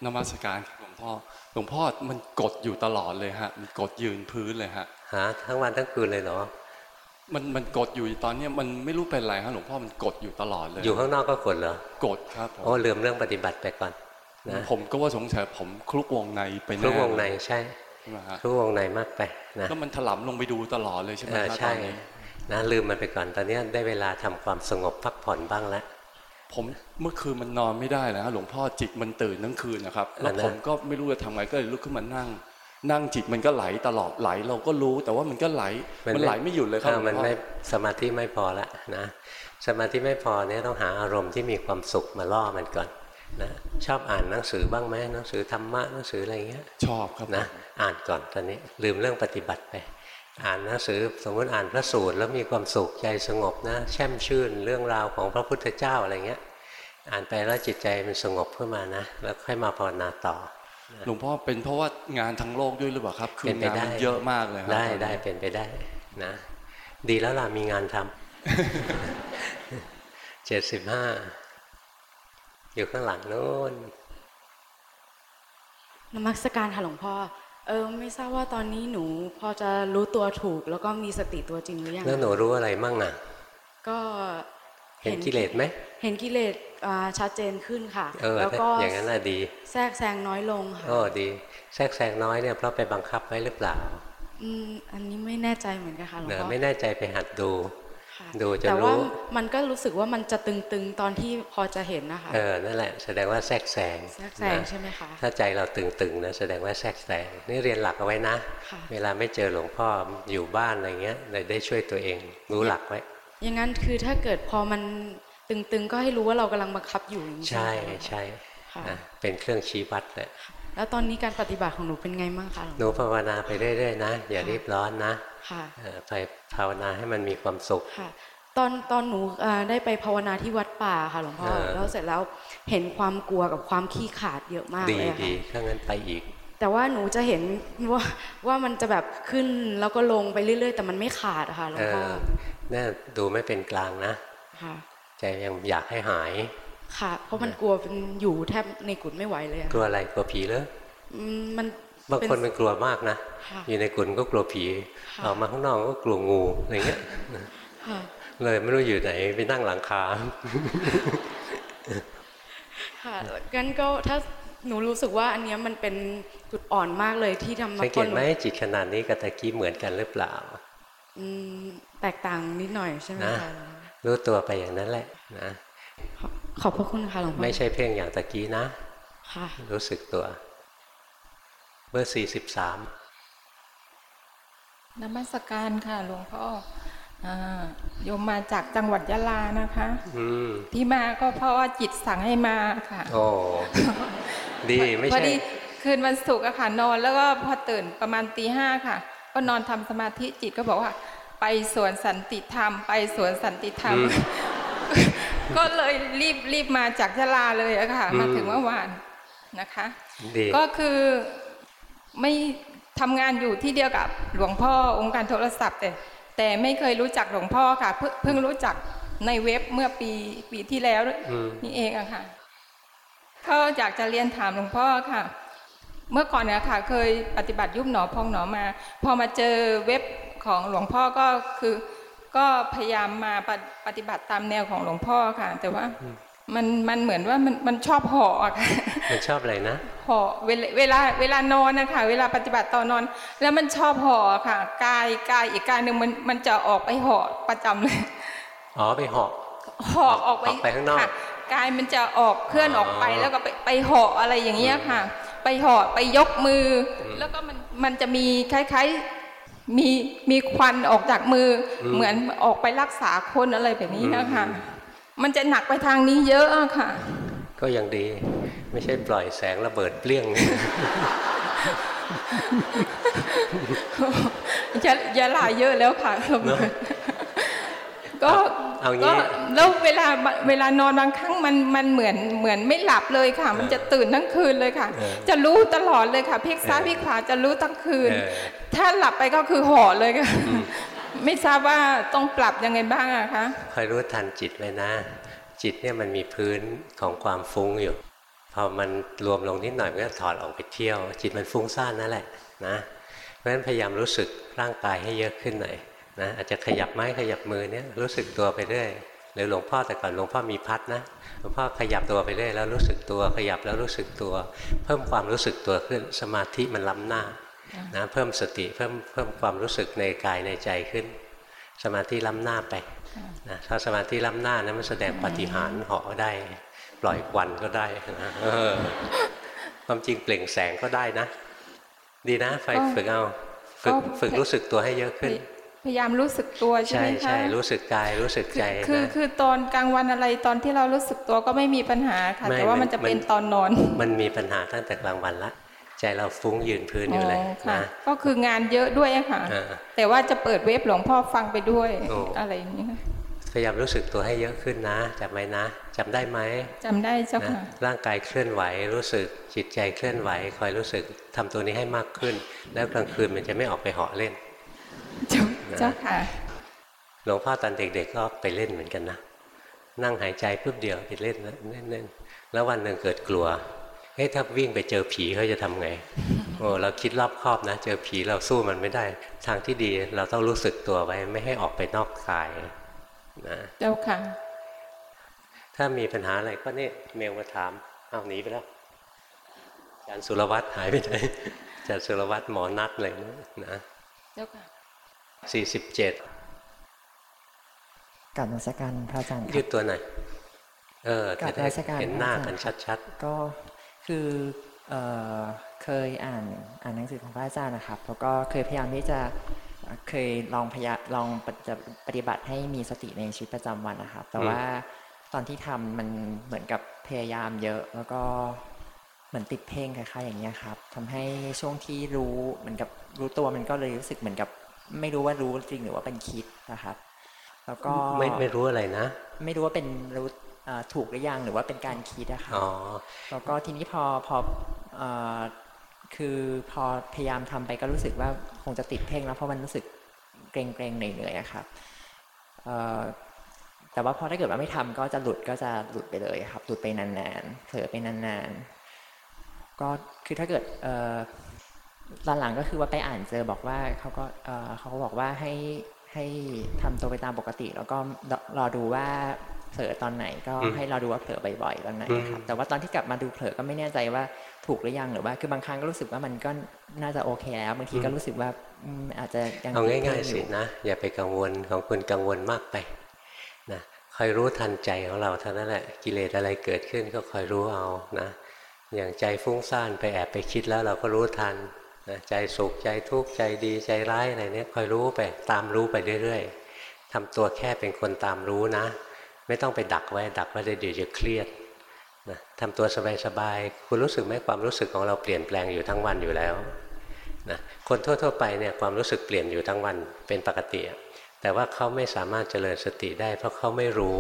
นมัสการครับหลวงพ่อหลวงพ่อมันกดอยู่ตลอดเลยฮะมันกดยืนพื้นเลยฮะหาทั้งวันทั้งคืนเลยเหรอมันมันกดอยู่ตอนเนี้ยมันไม่รู้เป็นไรฮะหลวงพ่อมันกดอยู่ตลอดเลย อยู่ข้างนอกก็กดเหรอ กดครับผมโอ้ลืมเรื่องปฏิบัติไปก่อน นะผมก็ว่าสงสัยผมคลุกวงในไปคแน่ลุกวงในใช่ใช่ไหมฮะคลุกวงในมากไปนะแล้วมันถลำลงไปดูตลอดเลยใช่ไหมเออฮะตใช่อนนี้นะลืมมันไปก่อนตอนนี้ได้เวลาทำความสงบพักผ่อนบ้างแล้วผมเมื่อคืนมันนอนไม่ได้แล้วฮะหลวงพ่อจิตมันตื่นทั้งคืนนะครับแล้วอันนั้นผมก็ไม่รู้จะทำไงก็เลยลุกขึ้นมานั่ง นั่งจิตมันก็ไหลตลอดไหลเราก็รู้แต่ว่ามันก็ไหลมันไหลไม่หยุดเลยครับอหลอวงมันพ่อไม่สมาธิไม่พอละนะสมาธิไม่พอเนี่ยต้องหาอารมณ์ที่มีความสุขมาล่อมันก่อน นะชอบอ่านหนังสือบ้างไหมหนังสือธรรมะหนังสืออะไรเงี้ย ชอบครับนะ อ่านก่อนตอนนี้ ลืมเรื่องปฏิบัติไป อ่านหนังสือสมมติอ่านพระสูตรแล้วมีความสุขใจสงบนะ แช่มชื่นเรื่องราวของพระพุทธเจ้าอะไรเงี้ย อ่านไปแล้วจิตใจมันสงบขึ้นมานะ แล้วค่อยมาภาวนาต่อหลวงพ่อเป็นเพราะว่างานทั้งโลกด้วยหรือเปล่าครับ คือเป็นไปงานได้มันเยอะมากเลยครับได้ตอนนี้ได้เป็นไปได้นะ ดีแล้วล่ะมีงานทำเจ็ดสิบห้า อยู่ข้างหลังโน้นนมัสการค่ะหลวงพ่อ เออไม่ทราบว่าตอนนี้หนูพอจะรู้ตัวถูก แล้วก็มีสติตัวจริงหรือยังแล้วหนูรู้อะไรมั่งน่ะ ก็เห็นกิเลสไหมเห็นกิเลสอ่าชัดเจนขึ้นค่ะเออแล้วก็อย่างนั้นน่ะดี แทรกแซงน้อยลงค่ะโอ้ดี แทรกแซงน้อยเนี่ยเพราะไปบังคับไว้หรือเปล่า อืมอันนี้ไม่แน่ใจเหมือนกันค่ะหลวงเนอะพ่อไม่แน่ใจไปหัดดูค่ะ ดูจะแต่ว่ารู้มันก็รู้สึกว่ามันจะตึงๆตอนที่พอจะเห็นนะคะเออนั่นแหละแสดงว่าแทรกแซงแทรกแซงนะใช่ไหมคะถ้าใจเราตึงๆนะแสดงว่าแทรกแซงนี่เรียนหลักเอาไว้นะค่ะเวลาไม่เจอหลวงพ่ออยู่บ้านอะไรเงี้ยเลยได้ช่วยตัวเองรู้หลักไว้ อย่างนั้นคือถ้าเกิดพอมันตึงๆ ก็ให้รู้ว่าเรากำลังบังคับอยู่อย่างนี้ใช่ไหมคะใช่ค่ะนะเป็นเครื่องชี้วัดแหละ แล้วตอนนี้การปฏิบัติของหนูเป็นไงบ้างคะหลวงหนูภาวนาไปเรื่อยๆนะ อย่ารีบร้อนนะค่ะเออไปภาวนาให้มันมีความสุขค่ะ ตอนตอนหนูเอ่อได้ไปภาวนาที่วัดป่าค่ะหลวงพ่อเออแล้วเสร็จแล้วเห็นความกลัวกับความขี้ขลาดเยอะมากดีเลยอะดีค่ะถ้างั้นไปอีก แต่ว่าหนูจะเห็นว่าว่ามันจะแบบขึ้นแล้วก็ลงไปเรื่อยๆ แต่มันไม่ขาดอะค่ะหลวเองพ่ออเนี่ยดูไม่เป็นกลางนะค่ะใจยังอยากให้หาย ค่ะ เพราะมันกลัวเป็นอยู่แทบในกุฏไม่ไหวเลยอะกลัวอะไรกลัวผีเลยอืมมันบางคนมันกลัวมากนะค่ะอยู่ในกุฏก็กลัวผีค่ะออกมาข้างนอกก็กลัวงูอะไรเงี้ยค่ะเลยไม่รู้อยู่ไหนไปนั่งหลังคาค่ะงั้นก็ถ้าหนูรู้สึกว่าอันเนี้ยมันเป็นจุดอ่อนมากเลยที่ทำมาสังเกตไหมจิตขนาดนี้กับตะกี้เหมือนกันหรือเปล่าอืมแตกต่างนิดหน่อยใช่ไหมนะคะรู้ตัวไปอย่างนั้นแหละนะ ขอบพระคุณค่ะหลวงพ่อไม่ใช่เพ่งอย่างตะกี้นะ ค่ะ รู้สึกตัว เบอร์สี่สิบสามนมัสการค่ะหลวงพ่ออ่าโยมมาจากจังหวัดยะลานะคะอืมที่มาก็เพราะว่าจิตสั่งให้มาค่ะ โอ้ดีไม่พอใช่ดีคืนวันศุกร์อะค่ะนอนแล้วก็พอตื่นประมาณตีห้าค่ะ ก็นอนทำสมาธิจิตก็บอกว่า ไปสวนสันติธรรม ไปสวนสันติธรรม ก็เลยรีบรีบมาจากยะลาเลยอะค่ะ มาถึงเมื่อวานนะคะดีก็คือไม่ทำงานอยู่ที่เดียวกับหลวงพ่อองค์การโทรศัพท์ แต่แต่ไม่เคยรู้จักหลวงพ่อค่ะ เพิ่งเพิ่งรู้จักในเว็บเมื่อปีปีที่แล้วอืมนี่เองอะค่ะก็อยากจะเรียนถามหลวงพ่อค่ะ เมื่อก่อนเนี่ยค่ะ เคยปฏิบัติยุบหนอพองหนอมา พอมาเจอเว็บของหลวงพ่อก็คือ ก็พยายามมาปฏิปฏิบัติตามแนวของหลวงพ่อค่ะ แต่ว่ามันมันเหมือนว่ามันมันชอบห่ออะค่ะมันชอบอะไรนะห่อเวลาเวลาเวลานอนนะคะเวลาปฏิบัติตอนนอน แล้วมันชอบห่อค่ะกายกายอีกกายหนึ่งมันมันจะออกไปห่อประจำเลยอ๋อไปเหาะห่อออกไปออกไปข้างนอกค่ะกายมันจะออกเคลื่อนออกไปอ๋อแล้วก็ไปไปห่ออะไรอย่างเงี้ยค่ะ ไปห่อไปยกมืออมแล้วก็มันมันจะมีคล้ายๆ มีมีควันออกจากมืออมเหมือนออกไปรักษาคนอะไรแบบนี้นะคะมันจะหนักไปทางนี้เยอะอะค่ะ ก็ยังดี ไม่ใช่ปล่อยแสงระเบิดเปรี้ยงจะยาลาเยอะแล้วค่ะเนอะ ก็เอางี้ก็แล้วเวลาเวลานอนบางครั้งมันมันเหมือนเหมือนไม่หลับเลยค่ะ มันจะตื่นทั้งคืนเลยค่ะเออจะรู้ตลอดเลยค่ะพลิกซ้ายเออพลิกขวาจะรู้ทั้งคืนเออถ้าหลับไปก็คือห่อเลยค่ะไม่ทราบว่าต้องปรับยังไงบ้างอะคะคอยรู้ทันจิตไว้นะ จิตเนี่ยมันมีพื้นของความฟุ้งอยู่พอมันรวมลงนิดหน่อยมันก็ถอดออกไปเที่ยว จิตมันฟุ้งซ่านนั่นแหละนะเพราะฉะนั้นพยายามรู้สึกร่างกายให้เยอะขึ้นหน่อย นะอาจจะขยับไม้ขยับมือเนี่ยรู้สึกตัวไปเรื่อยหรือหลวงพ่อแต่ก่อนหลวงพ่อมีพัดนะหลวงพ่อขยับตัวไปเรื่อยแล้วรู้สึกตัวขยับแล้วรู้สึกตัว เพิ่มความรู้สึกตัวขึ้นสมาธิมันล้ำหน้านะเพิ่มสติเพิ่มเพิ่มความรู้สึกในกายในใจขึ้น สมาธิล้ำหน้าไปนะถ้าสมาธิล้ำหน้านะมันแสดงปาฏิหารย์เหาะได้ ปล่อยควันก็ได้นะเออความจริงเปล่งแสงก็ได้นะ ดีนะไฟก็ฝึกเอาฝึกก็ฝึกรู้สึกตัวให้เยอะขึ้น พยายามรู้สึกตัวใช่ใช่ไหมคะใช่รู้สึกกายรู้สึกใจคือนะคือตอนกลางวันอะไรตอนที่เรารู้สึกตัวก็ไม่มีปัญหาค่ะไม่แต่ว่ามัมันนจะเป็นมันตอนนอน มันมีปัญหาตั้งแต่กลางวันละใจเราฟุ้งยืนพื้นอยู่เลยค่ะนะก็คืองานเยอะด้วยอะค่ะอ่าแต่ว่าจะเปิดเว็บหลวงพ่อฟังไปด้วยโอ้อะไรอย่างนี้ค่ะพยายามรู้สึกตัวให้เยอะขึ้นนะจำไว้นะจำได้ไหมจำได้เจ้านะค่ะร่างกายเคลื่อนไหวรู้สึกจิตใจเคลื่อนไหว คอยรู้สึกทำตัวนี้ให้มากขึ้น แล้วกลางคืนมันจะไม่ออกไปเหาะเล่น เจ้าเจ้าค่ะหลวงพ่อตอนเด็ก ๆ ก็ไปเล่นเหมือนกันนะนั่งหายใจปุ๊บเดียวไปเล่นนะเล่นๆแล้ววันหนึ่งเกิดกลัวเฮ้ยถ้าวิ่งไปเจอผีเขาจะทำไงโอ้เราคิดรอบคอบนะ เจอผีเราสู้มันไม่ได้ ทางที่ดีเราต้องรู้สึกตัวไว้ไม่ให้ออกไปนอกกายนะเจ้าค่ะ ถ้ามีปัญหาอะไรก็นี่เมลมาถามเอาหนีไปแล้วอาจารย์สุรวัตรหายไปไหนอาจารย์สุรวัตรหมอนัดเลยนะเจ้าค่ะ สี่สิบเจ็ดกราบนมัสการพระอาจารย์คยืรับดตัวหน่อยเออกับจะได้ราชการเห็นหน้าอาจารย์กันชัดก็คือเอ่อเคยอ่านอ่านหนังสือของพระอาจารย์นะครับ แล้วก็เคยพยายามที่จะเคยลองพยายามลองปฏิปฏิบัติให้มีสติในชีวิตประจำวันนะครับ แต่ว่าตอนที่ทำมันเหมือนกับพยายามเยอะ แล้วก็เหมือนติดเพ่งคล้ายๆอย่างเงี้ยครับทำให้ช่วงที่รู้เหมือนกับรู้ตัวมันก็เลยรู้สึกเหมือนกับ ไม่รู้ว่ารู้จริงหรือว่าเป็นคิดนะครับ แล้วก็ๆไม่ไม่รู้อะไรนะ ไม่รู้ว่าเป็นรู้เอ่อถูกหรือยังหรือว่าเป็นการคิดอะค่ะอ๋อแล้วก็ทีนี้พอพอเอ่อคือพอพยายามทำไปก็รู้สึกว่าคงจะติดเพ่งแล้วเพราะมันรู้สึกเกรงเกรงๆเหนื่อยๆอะครับเอ่อแต่ว่าพอถ้าเกิดว่าไม่ทำก็จะหลุดก็จะหลุดไปเลยครับ หลุดไปนานๆเผลอไปนานๆก็คือถ้าเกิดเอ่อ ตอนหลังก็คือว่าไปอ่านเจอบอกว่าเขาก็เอ่อเขาก็บอกว่าให้ให้ทำตัวไปตามปกติ แล้วก็รอรอดูว่าเผลอตอนไหนก็อืมให้รอดูว่าเผลอบ่อยๆตอนไหนครับอืมแต่ว่าตอนที่กลับมาดูเผลอก็ไม่แน่ใจว่าถูกหรือยังหรือว่าคือบางครั้งก็รู้สึกว่ามันก็น่าจะโอเคแล้วบางทีก็รู้สึกว่าอืมอาจจะยังเอาง่ายอๆสินะอย่าไปกังวลของคุณกังวลมากไปนะคอยรู้ทันใจของเราเท่านั้นแหละกิเลสอะไรเกิดขึ้นก็คอยรู้เอานะ อย่างใจฟุ้งซ่านไปแอบไปคิดแล้วเราก็รู้ทัน นะใจสุขใจทุกข์ใจดีใจร้ายอะไรเนี้ยคอยรู้ไปตามรู้ไปเรื่อยๆทำตัวแค่เป็นคนตามรู้นะ ไม่ต้องไปดักไว้ดักไว้เดี๋ยวจะเครียดนะทำตัวสบายๆคุณรู้สึกไหมความรู้สึกของเราเปลี่ยนแปลงอยู่ทั้งวันอยู่แล้วนะคนทั่วๆไปเนี่ยความรู้สึกเปลี่ยนอยู่ทั้งวันเป็นปกติ แต่ว่าเขาไม่สามารถเจริญสติได้ เพราะเขาไม่รู้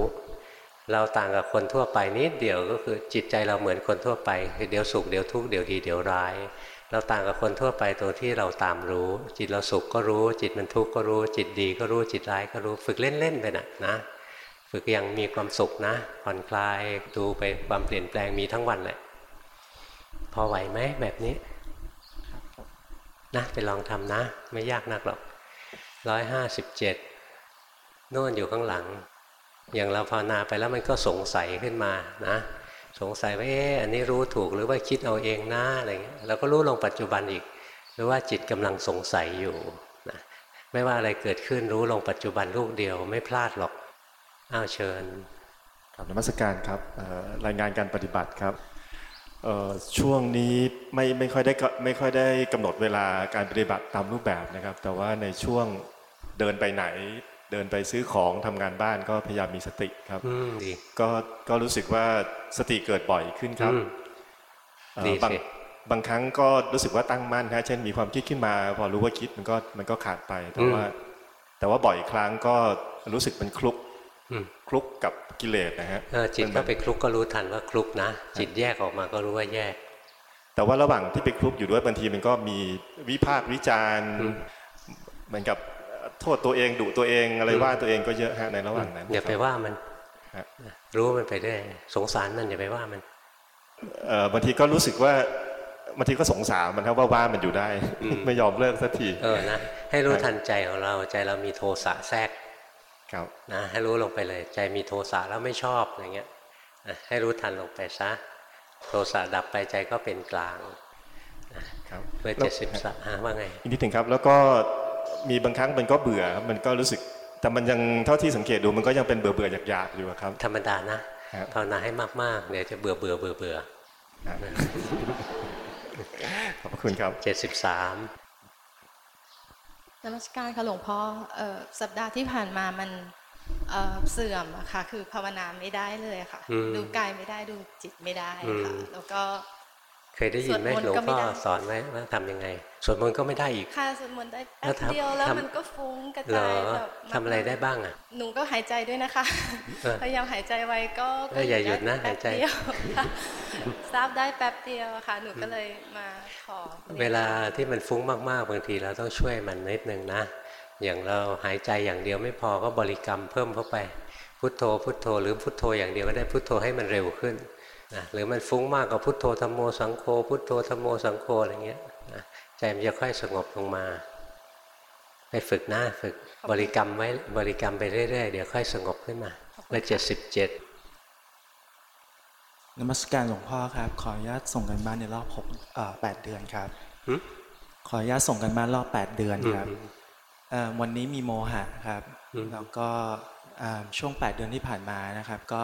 เราต่างกับคนทั่วไปนิดเดียวก็คือจิตใจเราเหมือนคนทั่วไปคือเดี๋ยวสุขเดี๋ยวทุกข์เดี๋ยวดีเดี๋ยวร้าย เราต่างกับคนทั่วไปตรงที่เราตามรู้ จิตเราสุขก็รู้ จิตมันทุกข์ก็รู้ จิตดีก็รู้จิตร้ายก็รู้ฝึกเล่นๆไปนะนะ ฝึกยังมีความสุขนะผ่อนคลายดูไปความเปลี่ยนแปลงมีทั้งวันแหละพอไหวไหมแบบนี้นะไปลองทำนะ ไม่ยากนักหรอกร้อยห้าสิบเจ็ดโน่นอยู่ข้างหลัง อย่างเราภาวนาไปแล้วมันก็สงสัยขึ้นมานะ สงสัยว่าเอ๊อันนี้รู้ถูกหรือว่าคิดเอาเองนะอะไรเงี้ยเราก็รู้ลงปัจจุบันอีก หรือว่าจิตกำลังสงสัยอยู่นะไม่ว่าอะไรเกิดขึ้นรู้ลงปัจจุบันลูกเดียวไม่พลาดหรอกอ้าวเชิญครับนมัสการครับรายงานการปฏิบัติครับช่วงนี้ไม่ไม่ค่อยได้ไม่ค่อยได้กำหนดเวลาการปฏิบัติตามรูปแบบนะครับ แต่ว่าในช่วงเดินไปไหน เดินไปซื้อของทำงานบ้านก็พยายามมีสติครับอืมดีก็ก็รู้สึกว่าสติเกิดบ่อยขึ้นครับอืมเอ่อดีบางสิบางครั้งก็รู้สึกว่าตั้งมั่นฮะเช่นมีความคิดขึ้นมา พอรู้ว่าคิดมันก็มันก็ขาดไปแต่ว่า แต่ว่าบ่อยครั้งก็รู้สึกมันคลุกอืมคลุกกับกิเลสนะฮะเออจิตมันแบเข้าบไปคลุกก็รู้ทันว่าคลุกนะ จิตแยกออกมาก็รู้ว่าแยก แต่ว่าระหว่างที่ไปคลุกอยู่ด้วยบางทีมันก็มีวิพากษ์วิจารณ์อืมเหมือนกับ โทษตัวเองดุตัวเองอะไรอืมว่าตัวเองก็เยอะฮะในระหว่างนั้นอย่าไปว่ามันฮะรู้มันไปเรื่อยสงสารมันอย่าไปว่ามันเอ่อบางทีก็รู้สึกว่าบางทีก็สงสารมันครับว่าว่ามันอยู่ได้อืมไม่ยอมเลิกสักทีเออนะให้รู้ครับทันใจของเราใจเรามีโทสะแทรกครับนะให้รู้ลงไปเลย ใจมีโทสะแล้วไม่ชอบอย่างเงี้ยนะให้รู้ทันลงไปซะโทสะดับไปใจก็เป็นกลางครับเบอร์แล้วเจ็ดสิบสามว่าไงอีกนิดหนึ่งครับ แล้วก็ มีบางครั้งมันก็เบื่อครับมันก็รู้สึก แต่มันยังเท่าที่สังเกตดูมันก็ยังเป็นเบื่อเบื่อๆอยากๆอยู่อะครับ ธรรมดานะฮะภาวนาให้มากๆเดี๋ยวจะเบื่อเบื่อเบื่อเบื่อขอบพระคุณครับเจ็ดสิบสามนมัสการค่ะหลวงพ่อเอ่อสัปดาห์ที่ผ่านมามันเอ่อเสื่อมอะค่ะ คือภาวนาไม่ได้เลยค่ะ ดูกายไม่ได้ดูจิตไม่ได้ค่ะ แล้วก็ เคยได้ยินไหมสวดมนต์หลวงก็ไม่พ่อได้สอนไหมว่าทำยังไงสวดมนต์ก็ไม่ได้อีก ค่าสวดมนต์ได้แล้แป๊วบทำเดียวแล้วทำมันก็ฟุ้งกระเหรจาอยแบบทำอะไรได้บ้างอะ หนูก็หายใจด้วยนะคะเออพยายามหายใจไว้ก็เอออย่าหยุดนะแป๊บหายใจเดียวค่ะทราบได้แป๊บเดียวค่ะ หนูก็เลยมาขอ เวลาที่มันฟุ้งมากๆบางทีเราต้องช่วยมันนิดนึงนะ อย่างเราหายใจอย่างเดียวไม่พอก็บริกรรมเพิ่มเข้าไป พุทโธพุทโธหรือพุทโธอย่างเดียวก็ได้พุทโธให้มันเร็วขึ้น นะหรือมันฟุ้งมากก็พุทโธธรรมโมสังโฆพุทโธธรรมโมสังโฆอะไรเงี้ยนะใจมันจะค่อยสงบลงมาไปฝึกนะฝึกบริกรรมไว้บริกรรมไปเรื่อยๆเดี๋ยวค่อยสงบขึ้นมาเมื่อเจ็ดสิบเจ็ดนมัสการหลวงพ่อครับ ขออนุญาตส่งกันบ้านในรอบหกเอ่อแปดเดือนครับหึขออนุญาตส่งกันบ้านรอบแปดเดือนครับอืมเอ่อวันนี้มีโมหะครับอืมแล้วก็อ่าช่วงแปดเดือนที่ผ่านมานะครับ ก็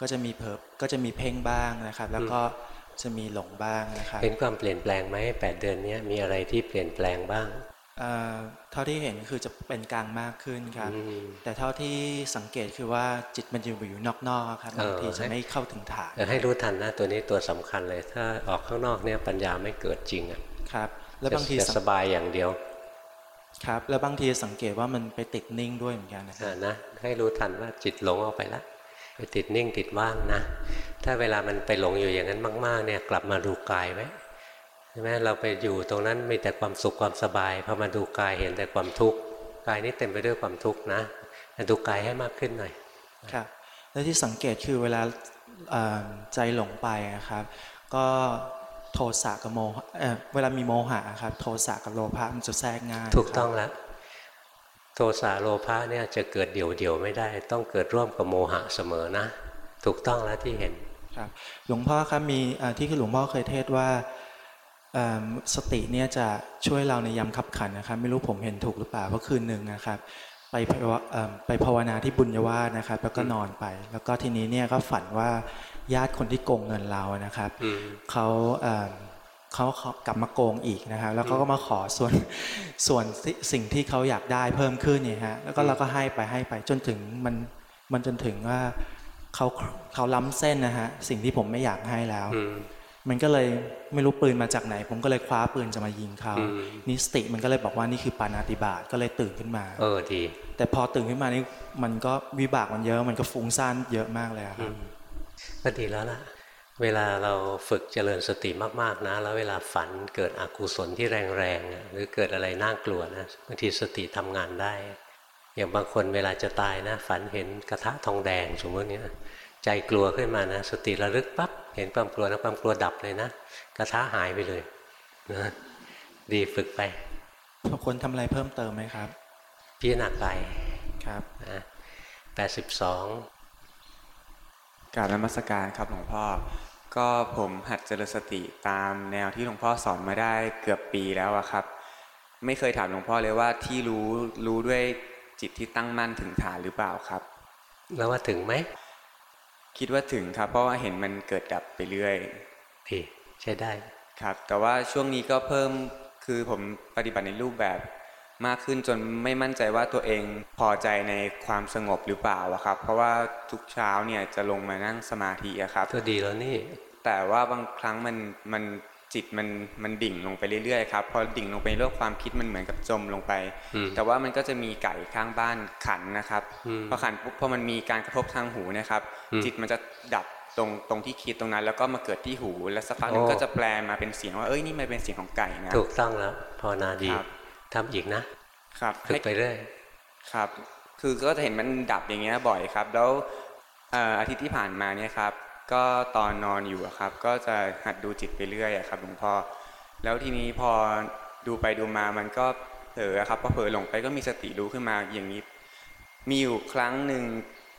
ก็จะมีเพิบก็จะมีเพ่งบ้างนะครับ แล้วก็จะมีหลงบ้างนะครับเห็นความเปลี่ยนแปลงไหมแปดเดือนเนี้ยมีอะไรที่เปลี่ยนแปลงบ้างเอ่อเท่าที่เห็นคือจะเป็นกลางมากขึ้นครับอืมแต่เท่าที่สังเกตคือว่าจิตมันอยู่อยู่นอกๆครับเออบางทีจะให้ไม่เข้าถึงฐานเออให้รู้ทันนะตัวนี้ตัวสำคัญเลย ถ้าออกข้างนอกเนี่ยปัญญาไม่เกิดจริงอะครับ แล้วบางทีจะสังสบายอย่างเดียว ครับ แล้วบางทีสังเกตว่ามันไปติดนิ่งด้วยเหมือนกันนะครับอ่านะให้รู้ทันว่าจิตหลงออกไปแล้ว ไปติดนิ่งติดว่างนะ ถ้าเวลามันไปหลงอยู่อย่างนั้นมาก ๆ เนี่ยกลับมาดูกายไว้ใช่ไหมเราไปอยู่ตรงนั้นมีแต่ความสุขความสบายพอมาดูกายเห็นแต่ความทุกข์กายนี้เต็มไปด้วยความทุกข์นะดูกายให้มากขึ้นหน่อยครับแล้วที่สังเกตคือเวลาเอ่อใจหลงไปอะครับ ก็โทสะกับโมหะเอ่อเวลามีโมหะอะครับโทสะกับโลภะมันจะแทรกง่ายถูกต้องครับแล้ว โทสะโลภะเนี่ยจะเกิดเดี่ยวๆไม่ได้ ต้องเกิดร่วมกับโมหะเสมอนะ ถูกต้องแล้วที่เห็นครับหลวงพ่อครับมีอ่าที่คือหลวงพ่อเคยเทศว่าเอิ่มสติเนี่ยจะช่วยเราในยามขับขันนะครับ ไม่รู้ผมเห็นถูกหรือเปล่าเพราะคืนหนึ่งนะครับ ไปภาวะเอิ่มไปภาวนาที่บุญญาวาสนะครับ แล้วก็นอนไป แล้วก็ทีนี้เนี่ยก็ฝันว่าญาติคนที่โกงเงินเรานะครับอืมเขา เอิ่มเขาเขากลับมาโกงอีกนะครับ แล้วเขาก็มาขอส่วนส่วนที่สิ่งที่เขาอยากได้เพิ่มขึ้นเนี่ยฮะแล้วก็เราก็ให้ไปให้ไปจนถึงมันมันจนถึงว่าเขาเขาล้ำเส้นนะฮะสิ่งที่ผมไม่อยากให้แล้วอืมมันก็เลยไม่รู้ปืนมาจากไหน ผมก็เลยคว้าปืนจะมายิงเขาอืมนิสติมันก็เลยบอกว่านี่คือปานาติบาตก็เลยตื่นขึ้นมา เออดี แต่พอตื่นขึ้นมานี่มันก็วิบากมันเยอะ มันก็ฟุ้งซ่านเยอะมากเลยอะครับก็ดีแล้วล่ะ เวลาเราฝึกเจริญสติมากๆนะ แล้วเวลาฝันเกิดอกุศลที่แรงๆอะหรือเกิดอะไรน่ากลัวนะบางทีสติทำงานได้ อย่างบางคนเวลาจะตายนะ ฝันเห็นกระทะทองแดงสมมติเนี้ยใจกลัวขึ้นมานะ สติระลึกปั๊บเห็นความกลัวแล้วความกลัวดับเลยนะ กระทะหายไปเลยนะดีฝึกไปควรทำอะไรเพิ่มเติมไหมครับ พิจารณากายครับนะแปดสิบสอง กราบนมัสการครับหลวงพ่อ ก็ผมหัดเจริญสติตามแนวที่หลวงพ่อสอนมาได้เกือบปีแล้วอะครับ ไม่เคยถามหลวงพ่อเลยว่าที่รู้รู้ด้วยจิตที่ตั้งมั่นถึงฐานหรือเปล่าครับ แล้วว่าถึงไหม คิดว่าถึงครับ เพราะว่าเห็นมันเกิดดับไปเรื่อยดีใช้ได้ครับ แต่ว่าช่วงนี้ก็เพิ่มคือผมปฏิบัติในรูปแบบ มากขึ้นจนไม่มั่นใจว่าตัวเองพอใจในความสงบหรือเปล่าอะครับ เพราะว่าทุกเช้าเนี่ยจะลงมานั่งสมาธิอะครับก็ดีแล้วนี่ แต่ว่าบางครั้งมันมันจิตมันมันดิ่งลงไปเรื่อยๆครับพอดิ่งลงไปในโลกความคิดมันเหมือนกับจมลงไปอืมแต่ว่ามันก็จะมีไก่ข้างบ้านขันนะครับอืมพอขันปุ๊บพอมันมีการกระทบทางหูนะครับอืมจิตมันจะดับตรงตรงที่คิดตรงนั้น แล้วก็มาเกิดที่หู แล้วสักพักหนึงโอ้ก็จะแปลมาเป็นเสียงว่าเอ้ยนี่มันเป็นเสียงของไก่นะถูกต้องแล้วภาวนาดีครับ ทำอีกนะครับฝึกไปเรื่อยครับ คือก็จะเห็นมันดับอย่างเงี้ยบ่อยครับ แล้วเอ่ออาทิตย์ที่ผ่านมาเนี่ยครับ ก็ตอนนอนอยู่อะครับ ก็จะหัดดูจิตไปเรื่อยอะครับหลวงพ่อแล้วทีนี้พอดูไปดูมามันก็เผลอครับพอเผลอหลงไปก็มีสติรู้ขึ้นมาอย่างนี้ มีอยู่ครั้งหนึ่ง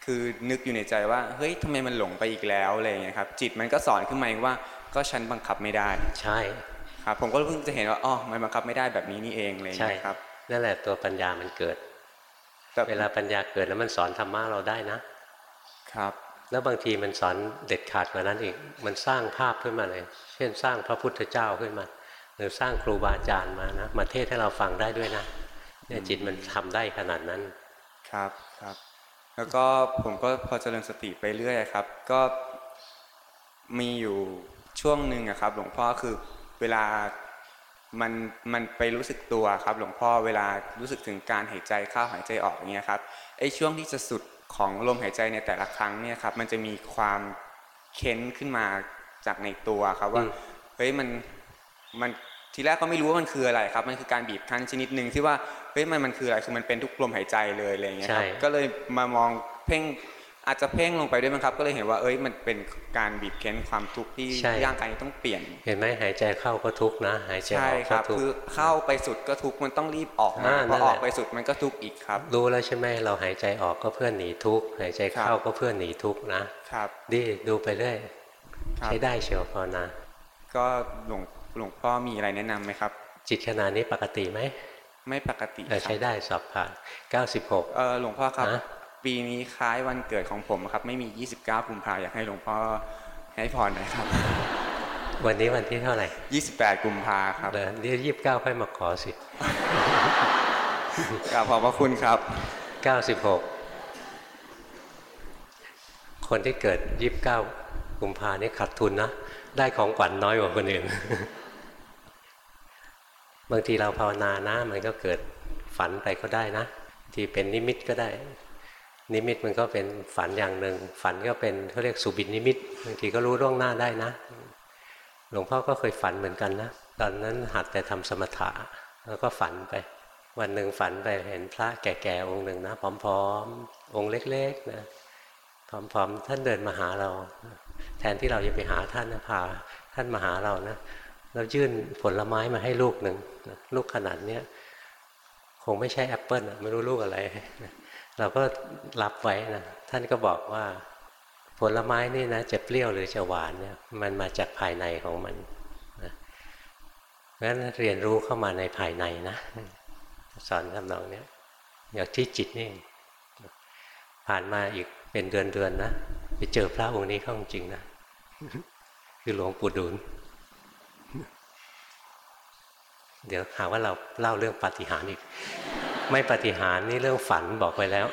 คือนึกอยู่ในใจว่าเฮ้ยทำไมมันหลงไปอีกแล้วอะไรอย่างเงี้ยครับ จิตมันก็สอนขึ้นมาเองว่าก็ฉันบังคับไม่ได้ ใช่ ครับผมก็เพิ่งจะเห็นว่าอ๋อมันบังคับไม่ได้แบบนี้นี่เองอะไรอย่างใช่เงี้ยครับนั่นแหละตัวปัญญามันเกิดเวลาปัญญาเกิดแล้วมันสอนธรรมะเราได้นะ ครับ แล้วบางทีมันสอนเด็ดขาดกว่านั้นอีก มันสร้างภาพขึ้นมาเลย เช่นสร้างพระพุทธเจ้าขึ้นมา หรือสร้างครูบาอาจารย์มานะมาเทศให้เราฟังได้ด้วยนะเนี่ยจิตมันทำได้ขนาดนั้น ครับครับ แล้วก็ผมก็พอเจริญสติไปเรื่อยครับ ก็มีอยู่ช่วงหนึ่งอะครับ หลวงพ่อคือ เวลามันมันไปรู้สึกตัวครับหลวงพ่อเวลารู้สึกถึงการหายใจเข้าหายใจออกอย่างเงี้ยครับไอ้ช่วงที่จะสุดของลมหายใจในแต่ละครั้งเนี่ยครับมันจะมีความเค้นขึ้นมาจากในตัวครับว่าอืมเฮ้ยมันมันทีแรกก็ไม่รู้ว่ามันคืออะไรครับ มันคือการบีบคั้นชนิดหนึ่งที่ว่าเฮ้ยมันมันคืออะไรคือมันเป็นทุกลมหายใจเลยอะไรอย่างเงี้ยครับใช่ก็เลยมามองเพ่ง อาจจะเพ่งลงไปด้วยมั้งครับ ก็เลยเห็นว่าเอ้ยมันเป็นการบีบเค้นความทุกข์ที่ใช่ร่างกายต้องเปลี่ยน เห็นไหมหายใจเข้าก็ทุกข์นะ หายใจอใช่อกคก็รับทุกคือข์เข้าไปสุดก็ทุกข์มันต้องรีบออกมาอ่าพนั่อนแหละออกไปสุดมันก็ทุกข์อีกครับ รู้แล้วใช่ไหมเราหายใจออกก็เพื่อหนีทุกข์หายใจเข้าครับก็เพื่อหนีทุกข์นะครับดีดูไปเรื่อยครับใช้ได้เชียวภาวนาก็หลวงหลวงพ่อมีอะไรแนะนำไหมครับ จิตขนาดนี้ปกติไหมไม่ปกติเออครับใช้ได้สอบผ่าน96เออหลวงพ่อครับฮะ ปีนี้คล้ายวันเกิดของผมครับ ไม่มี 29กุมภาอยากให้หลวงพ่อให้พรหน่อยครับ วันนี้วันที่เท่าไหร่ 28กุมภาครับเดี๋ยวเดี๋ยวยี่สิบเก้าค่อยมาขอสิกราบขอบพระคุณครับเก้าสิบหกคนที่เกิดยี่สิบเก้ากุมภานี่ขาดทุนนะได้ของขวัญน้อยกว่าคนอื่นบางทีเราภาวนานะ มันก็เกิดฝันไปก็ได้นะ ที่เป็นนิมิตก็ได้ นิมิตมันก็เป็นฝันอย่างหนึ่ง ฝันก็เป็นเขาเรียกสุบินนิมิตบางทีก็รู้ล่วงหน้าได้นะ หลวงพ่อก็เคยฝันเหมือนกันนะ ตอนนั้นหัดแต่ทำสมถะแล้วก็ฝันไป วันหนึ่งฝันไปเห็นพระแก่ๆองค์หนึ่งนะผอมๆ องค์เล็กๆนะผอมๆท่านเดินมาหาเรา แทนที่เราจะไปหาท่านนะพาท่านมาหาเรานะแล้วยื่นผลไม้มาให้ลูกหนึ่งลูกขนาดเนี้ยคงไม่ใช่แอปเปิลไม่รู้ลูกอะไร เราก็รับไว้นะท่านก็บอกว่าผลไม้นี่นะจะเปรี้ยวหรือจะหวานเนี่ยมันมาจากภายในของมันนะงั้นเรียนรู้เข้ามาในภายในนะสอนทำนองเนี้ยอย่างที่จิตนี่ผ่านมาอีกเป็นเดือนเดือนนะไปเจอพระองค์นี้เข้าจริงนะคือหลวงปู่ดูลเดี๋ยวหาว่าเราเล่าเรื่องปาฏิหาริย์อีก ไม่ปาฏิหาริย์นี่เรื่องฝันบอกไปแล้ว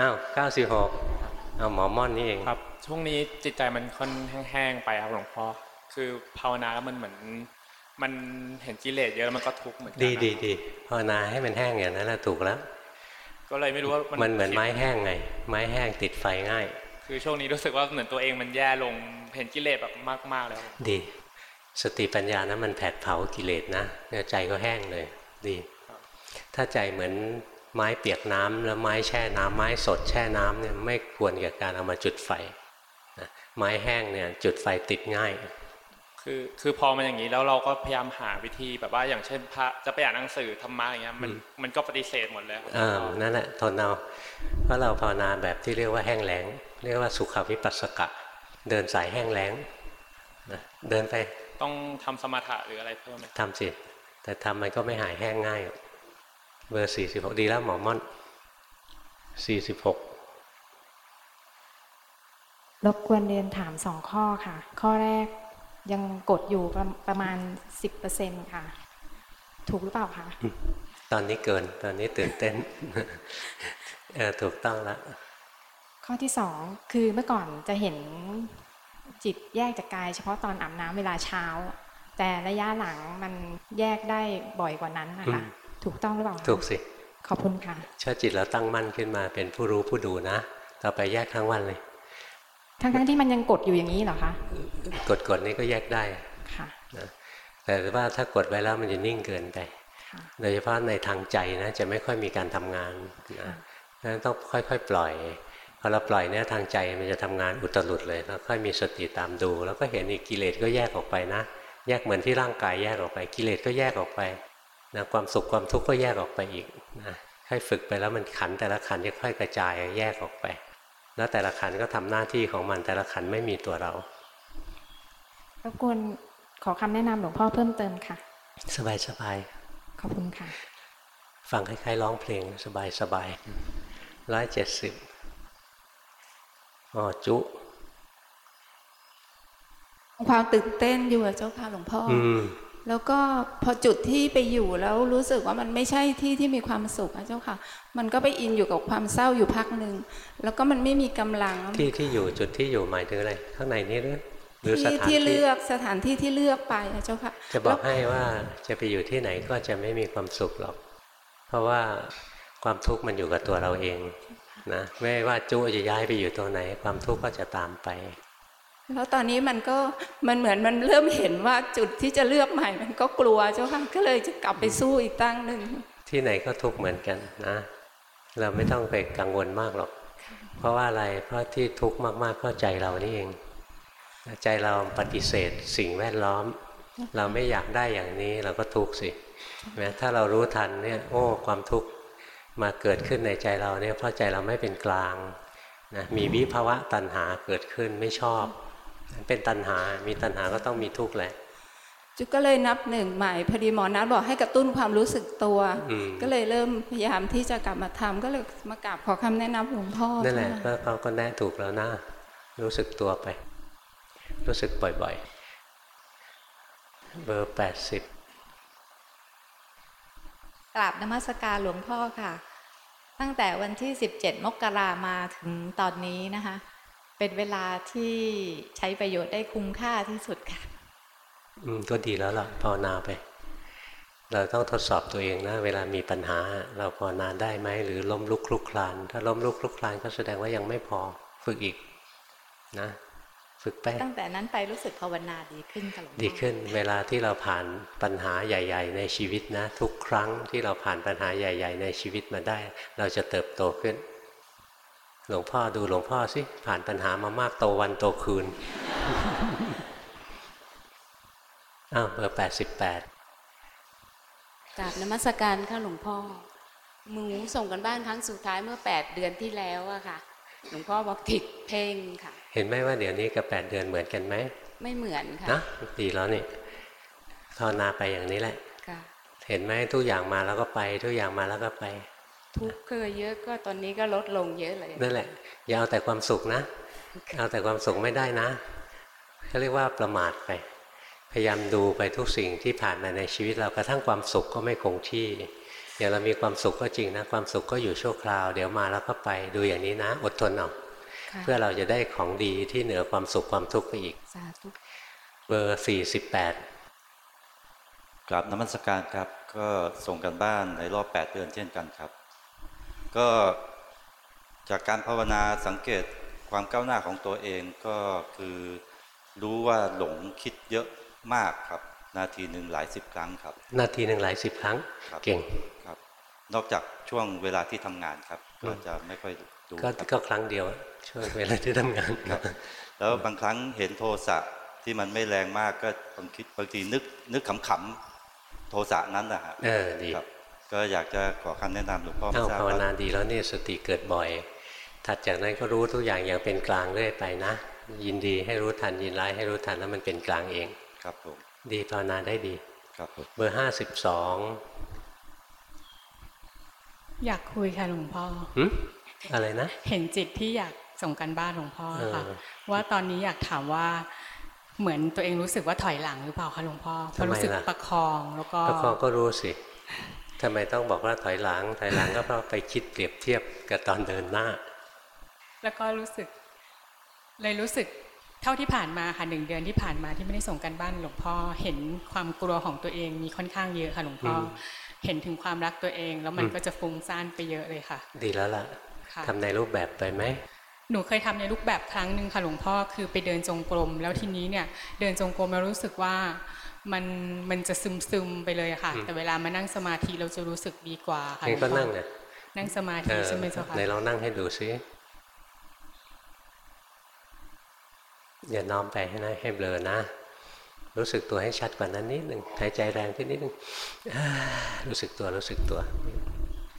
อ้าวเก้าสิบหกเอาหมอม่อนนี่เองครับ ช่วงนี้จิตใจมันค่อนแห้งๆไปครับหลวงพ่อคือภาวนาแล้วมันเหมือน มันเห็นกิเลสเยอะแล้วมันก็ทุกข์เหมือนกัดีนดีดีภาวนาให้มันแห้งอย่างนั้นแหละถูกแล้ว ก็เลยไม่รู้ว่ามัมันเหมือนไม้แห้งไง ไม้แห้งติดไฟง่าย คือช่วงนี้รู้สึกว่าเหมือนตัวเองมันแย่ลงเห็นกิเลสแบบมากๆแล้วดี สติปัญญานะมันแผดเผากิเลสนะเนี่ยใจก็แห้งเลย ดี ถ้าใจเหมือนไม้เปียกน้ำแล้วไม้แช่น้ำไม้สดแช่น้ำเนี่ยไม่ควรแก่การเอามาจุดไฟนะไม้แห้งเนี่ยจุดไฟติดง่าย คือคือพอมันอย่างนี้แล้วเราก็พยายามหาวิธีแบบว่าอย่างเช่นพระจะไปอ่านหนังสือธรรมะอย่างเงี้ยมันมันก็ปฏิเสธหมดเลยอ่านั่นแหละทนเอาเพราะเราภาวนาแบบที่เรียกว่าแห้งแล้งเรียกว่าสุขวิปัสสกะ เดินสายแห้งแล้งนะเดินไปต้องทำสมถะหรืออะไรเพิ่มไหมทำสิแต่ทำมันก็ไม่หายแห้งง่าย เบอร์สี่สิบหกดีแล้วหมอม่อนสี่สิบหกรบกวนเรียนถามสองข้อค่ะ ข้อแรกยังกดอยู่ประประมาณสิบเปอร์เซ็นค่ะ ถูกหรือเปล่าคะตอนนี้เกินตอนนี้ตื่นเต้นเออถูกต้องแล้วข้อที่สองคือเมื่อก่อนจะเห็นจิตแยกจากกาย เฉพาะตอนอาบน้ำเวลาเช้า แต่ระยะหลังมันแยกได้บ่อยกว่านั้นนะคะอืม ถูกต้องหรือเปล่าคะถูกสิขอบคุณค่ะเชื่อจิตแล้วตั้งมั่นขึ้นมาเป็นผู้รู้ผู้ดูนะ ต่อไปแยกทั้งวันเลย ทั้งทั้งๆที่มันยังกดอยู่อย่างนี้เหรอคะกดกดนี้ก็แยกได้ค่ะนะแต่ว่าถ้ากดไว้แล้วมันจะนิ่งเกินไปโดยเฉพาะในทางใจนะจะไม่ค่อยมีการทำงานนะนั้นต้องค่อยๆปล่อยพอเราปล่อยเนี่ยทางใจมันจะทำงานอุตรุดเลยแล้วค่อยมีสติตามดู แล้วก็เห็นอีกกิเลสก็แยกออกไปนะ แยกเหมือนที่ร่างกายแยกออกไป กิเลสก็แยกออกไป นะความสุขความทุกข์ก็แยกออกไปอีกนะค่อยฝึกไปแล้วมันขันแต่ละขันจะค่อยกระจายแยกออกไป แล้วแต่ละขันก็ทำหน้าที่ของมันแต่ละขันไม่มีตัวเรารบกวนขอคำแนะนำหลวงพ่อเพิ่มเติมค่ะ สบายสบายขอบคุณค่ะ ฟังคล้ายๆร้องเพลงสบายสบายร้อยเจ็ดสิบอ๋อจุความตื่นเต้นอยู่อะเจ้าค่ะหลวงพ่อออืม แล้วก็พอจุดที่ไปอยู่แล้วรู้สึกว่ามันไม่ใช่ที่ที่มีความสุขอะเจ้าค่ะ มันก็ไปอินอยู่กับความเศร้าอยู่พักหนึ่งแล้วก็มันไม่มีกำลังที่ที่อยู่จุดที่อยู่หมายถึงอะไรข้างในนี้หรือหรือสที่ถานที่ที่เลือกสถานที่ที่เลือกไปอะเจ้าค่ะ จะบอกให้ว่าจะไปอยู่ที่ไหนก็จะไม่มีความสุขหรอก เพราะว่าความทุกข์มันอยู่กับตัวเราเองนะไม่ว่าจุจะย้ายไปอยู่ตรงไหน ความทุกข์ก็จะตามไป แล้วตอนนี้มันก็มันเหมือนมันเริ่มเห็นว่าจุดที่จะเลือกใหม่ มันก็กลัวเจ้าค่ะก็เลยจะกลับไปสู้อีกตั้งหนึ่งที่ไหนก็ทุกข์เหมือนกันนะ เราไม่ต้องไปกังวลมากหรอก เพราะว่าอะไรเพราะที่ทุกข์มากๆก็ใจเรานี่เอง ใจเราปฏิเสธสิ่งแวดล้อม เราไม่อยากได้อย่างนี้เราก็ทุกข์สิแม้ถ้าเรารู้ทันเนี่ยโอ้ความทุกข์มาเกิดขึ้นในใจเราเนี่ยเพราะใจเราไม่เป็นกลางนะมีวิภาวะตัณหาเกิดขึ้นไม่ชอบ เป็นตัณหา มีตัณหาก็ต้องมีทุกข์แหละ จุกก็เลยนับหนึ่งใหม่ พอดีหมอนัดบอกให้กระตุ้นความรู้สึกตัวอืมก็เลยเริ่มพยายามที่จะกลับมาทำก็เลยมากราบขอคำแนะนำหลวงพ่อนั่นแหละค่ะก็เขาก็แนะถูกแล้วนะรู้สึกตัวไป รู้สึกบ่อยๆ เบอร์แปดสิบกราบนมัสการหลวงพ่อค่ะ ตั้งแต่วันที่17มกรามาถึงตอนนี้นะคะ เป็นเวลาที่ใช้ประโยชน์ได้คุ้มค่าที่สุดค่ะ อืมก็ดีแล้วล่ะภาวนาไป เราต้องทดสอบตัวเองนะ เวลามีปัญหา เราภาวนาได้ไหมหรือล้มลุกคลุกคลาน ถ้าล้มลุกคลุกคลานก็แสดงว่ายังไม่พอฝึกอีกนะฝึกไปตั้งแต่นั้นไปรู้สึกภาวนาดีขึ้นค่ะหลวงพ่อดีขึ้น เวลาที่เราผ่านปัญหาใหญ่ ๆ ในชีวิตนะ ทุกครั้งที่เราผ่านปัญหาใหญ่ ๆ ในชีวิตมาได้ เราจะเติบโตขึ้น หลวงพ่อดูหลวงพ่อสิผ่านปัญหามามากโตวันโตคืนอ้าวเบอร์แปดสิบแปดกราบนมัสการค่ะหลวงพ่อหมูส่งกันบ้านครั้งสุดท้ายเมื่อแปดเดือนที่แล้วอะค่ะ หลวงพ่อบอกติดเพ่งค่ะ เห็นไหมว่าเดี๋ยวนี้กับแปดเดือนเหมือนกันไหมไม่เหมือนค่ะนะดีแล้วนี่ภาวนาไปอย่างนี้แหละค่ะเห็นไหมทุกอย่างมาแล้วก็ไป ทุกอย่างมาแล้วก็ไป ทุกข์เคยเยอะก็ตอนนี้ก็ลดลงเยอะเลยนั่นแหละ อย่าเอาแต่ความสุขนะ เอาแต่ความสุขไม่ได้นะเขาเรียกว่าประมาทไป พยายามดูไปทุกสิ่งที่ผ่านมาในชีวิตเรากระทั่งความสุขก็ไม่คงที่อย่างเรามีความสุขก็จริงนะ ความสุขก็อยู่ชั่วคราว เดี๋ยวมาแล้วก็ไปดูอย่างนี้นะ อดทนเอาค่ะเพื่อเราจะได้ของดีที่เหนือความสุขความทุกข์ไปอีกสาธุเบอร์สี่สิบแปดกราบนมัสการครับ ก็ส่งกันบ้านในรอบ8เดือนเช่นกันครับ ก็จากการภาวนาสังเกตความก้าวหน้าของตัวเองก็คือรู้ว่าหลงคิดเยอะมากครับ นาทีหนึ่งหลายสิบครั้งครับ นาทีหนึ่งหลายสิบครั้งครับเก่งครับ นอกจากช่วงเวลาที่ทำงานครับก็จะไม่ค่อยดูก็ครับก็ครั้งเดียวช่วงเวลาที่ทำงานครับแล้วบางครั้งเห็นโทสะที่มันไม่แรงมากก็บางคิดบางทีนึกนึกขำๆโทสะนั้นนะฮะเออดีครับ ก็อยากจะขอคำแนะนำหลวงพ่อไม่เอาทราบภาวว่านาดีแล้วนี่สติเกิดบ่อย ถัดจากนั้นก็รู้ทุกอย่างอย่างเป็นกลางเรื่อยไปนะ ยินดีให้รู้ทันยินร้ายให้รู้ทันแล้วมันเป็นกลางเอง ครับผม ดีภาวนาได้ดี ครับผมเบอร์ห้าสิบสองอยากคุยค่ะหลวงพ่ออะไรนะ เห็นจิตที่อยากส่งกันบ้านหลวงพ่อค่ะเออว่าตอนนี้อยากถามว่าเหมือนตัวเองรู้สึกว่าถอยหลังหรือเปล่าคะหลวงพ่อเพราะรู้สึกประคองแล้วก็ประคองก็รู้สิ ทำไมต้องบอกว่าถอยหลัง ถอยหลังก็เพราะไปคิดเปรียบเทียบกับตอนเดินหน้า แล้วก็รู้สึก เลยรู้สึกเท่าที่ผ่านมาค่ะหนึ่งเดือนที่ผ่านมาที่ไม่ได้ส่งกันบ้านหลวงพ่อเห็นความกลัวของตัวเองมีค่อนข้างเยอะค่ะหลวงพ่ออมเห็นถึงความรักตัวเอง แล้วมันอืมก็จะฟุ้งซ่านไปเยอะเลยค่ะ ดีแล้วล่ะค่ะทำในรูปแบบไปไหมหนูเคยทำในรูปแบบครั้งหนึ่งค่ะหลวงพ่อคือไปเดินจงกรมแล้วทีนี้เนี่ย เดินจงกรมแล้วรู้สึกว่า มันมันจะซึมซึมๆไปเลยอะค่ะอืมแต่เวลามานั่งสมาธิเราจะรู้สึกดีกว่าค่ะนี่ก็หลวพ่อนั่งเนี่ยนั่งสมาเอธิอใช่ไหมเจ้าค่ะในลองนั่งให้ดูซิอย่าน้อมไปให้นะให้เบลอนะ รู้สึกตัวให้ชัดกว่านั้นนิดหนึ่งหายใจแรงขึ้นนิดหนึ่งอ่ารู้สึกตัวรู้สึกตัว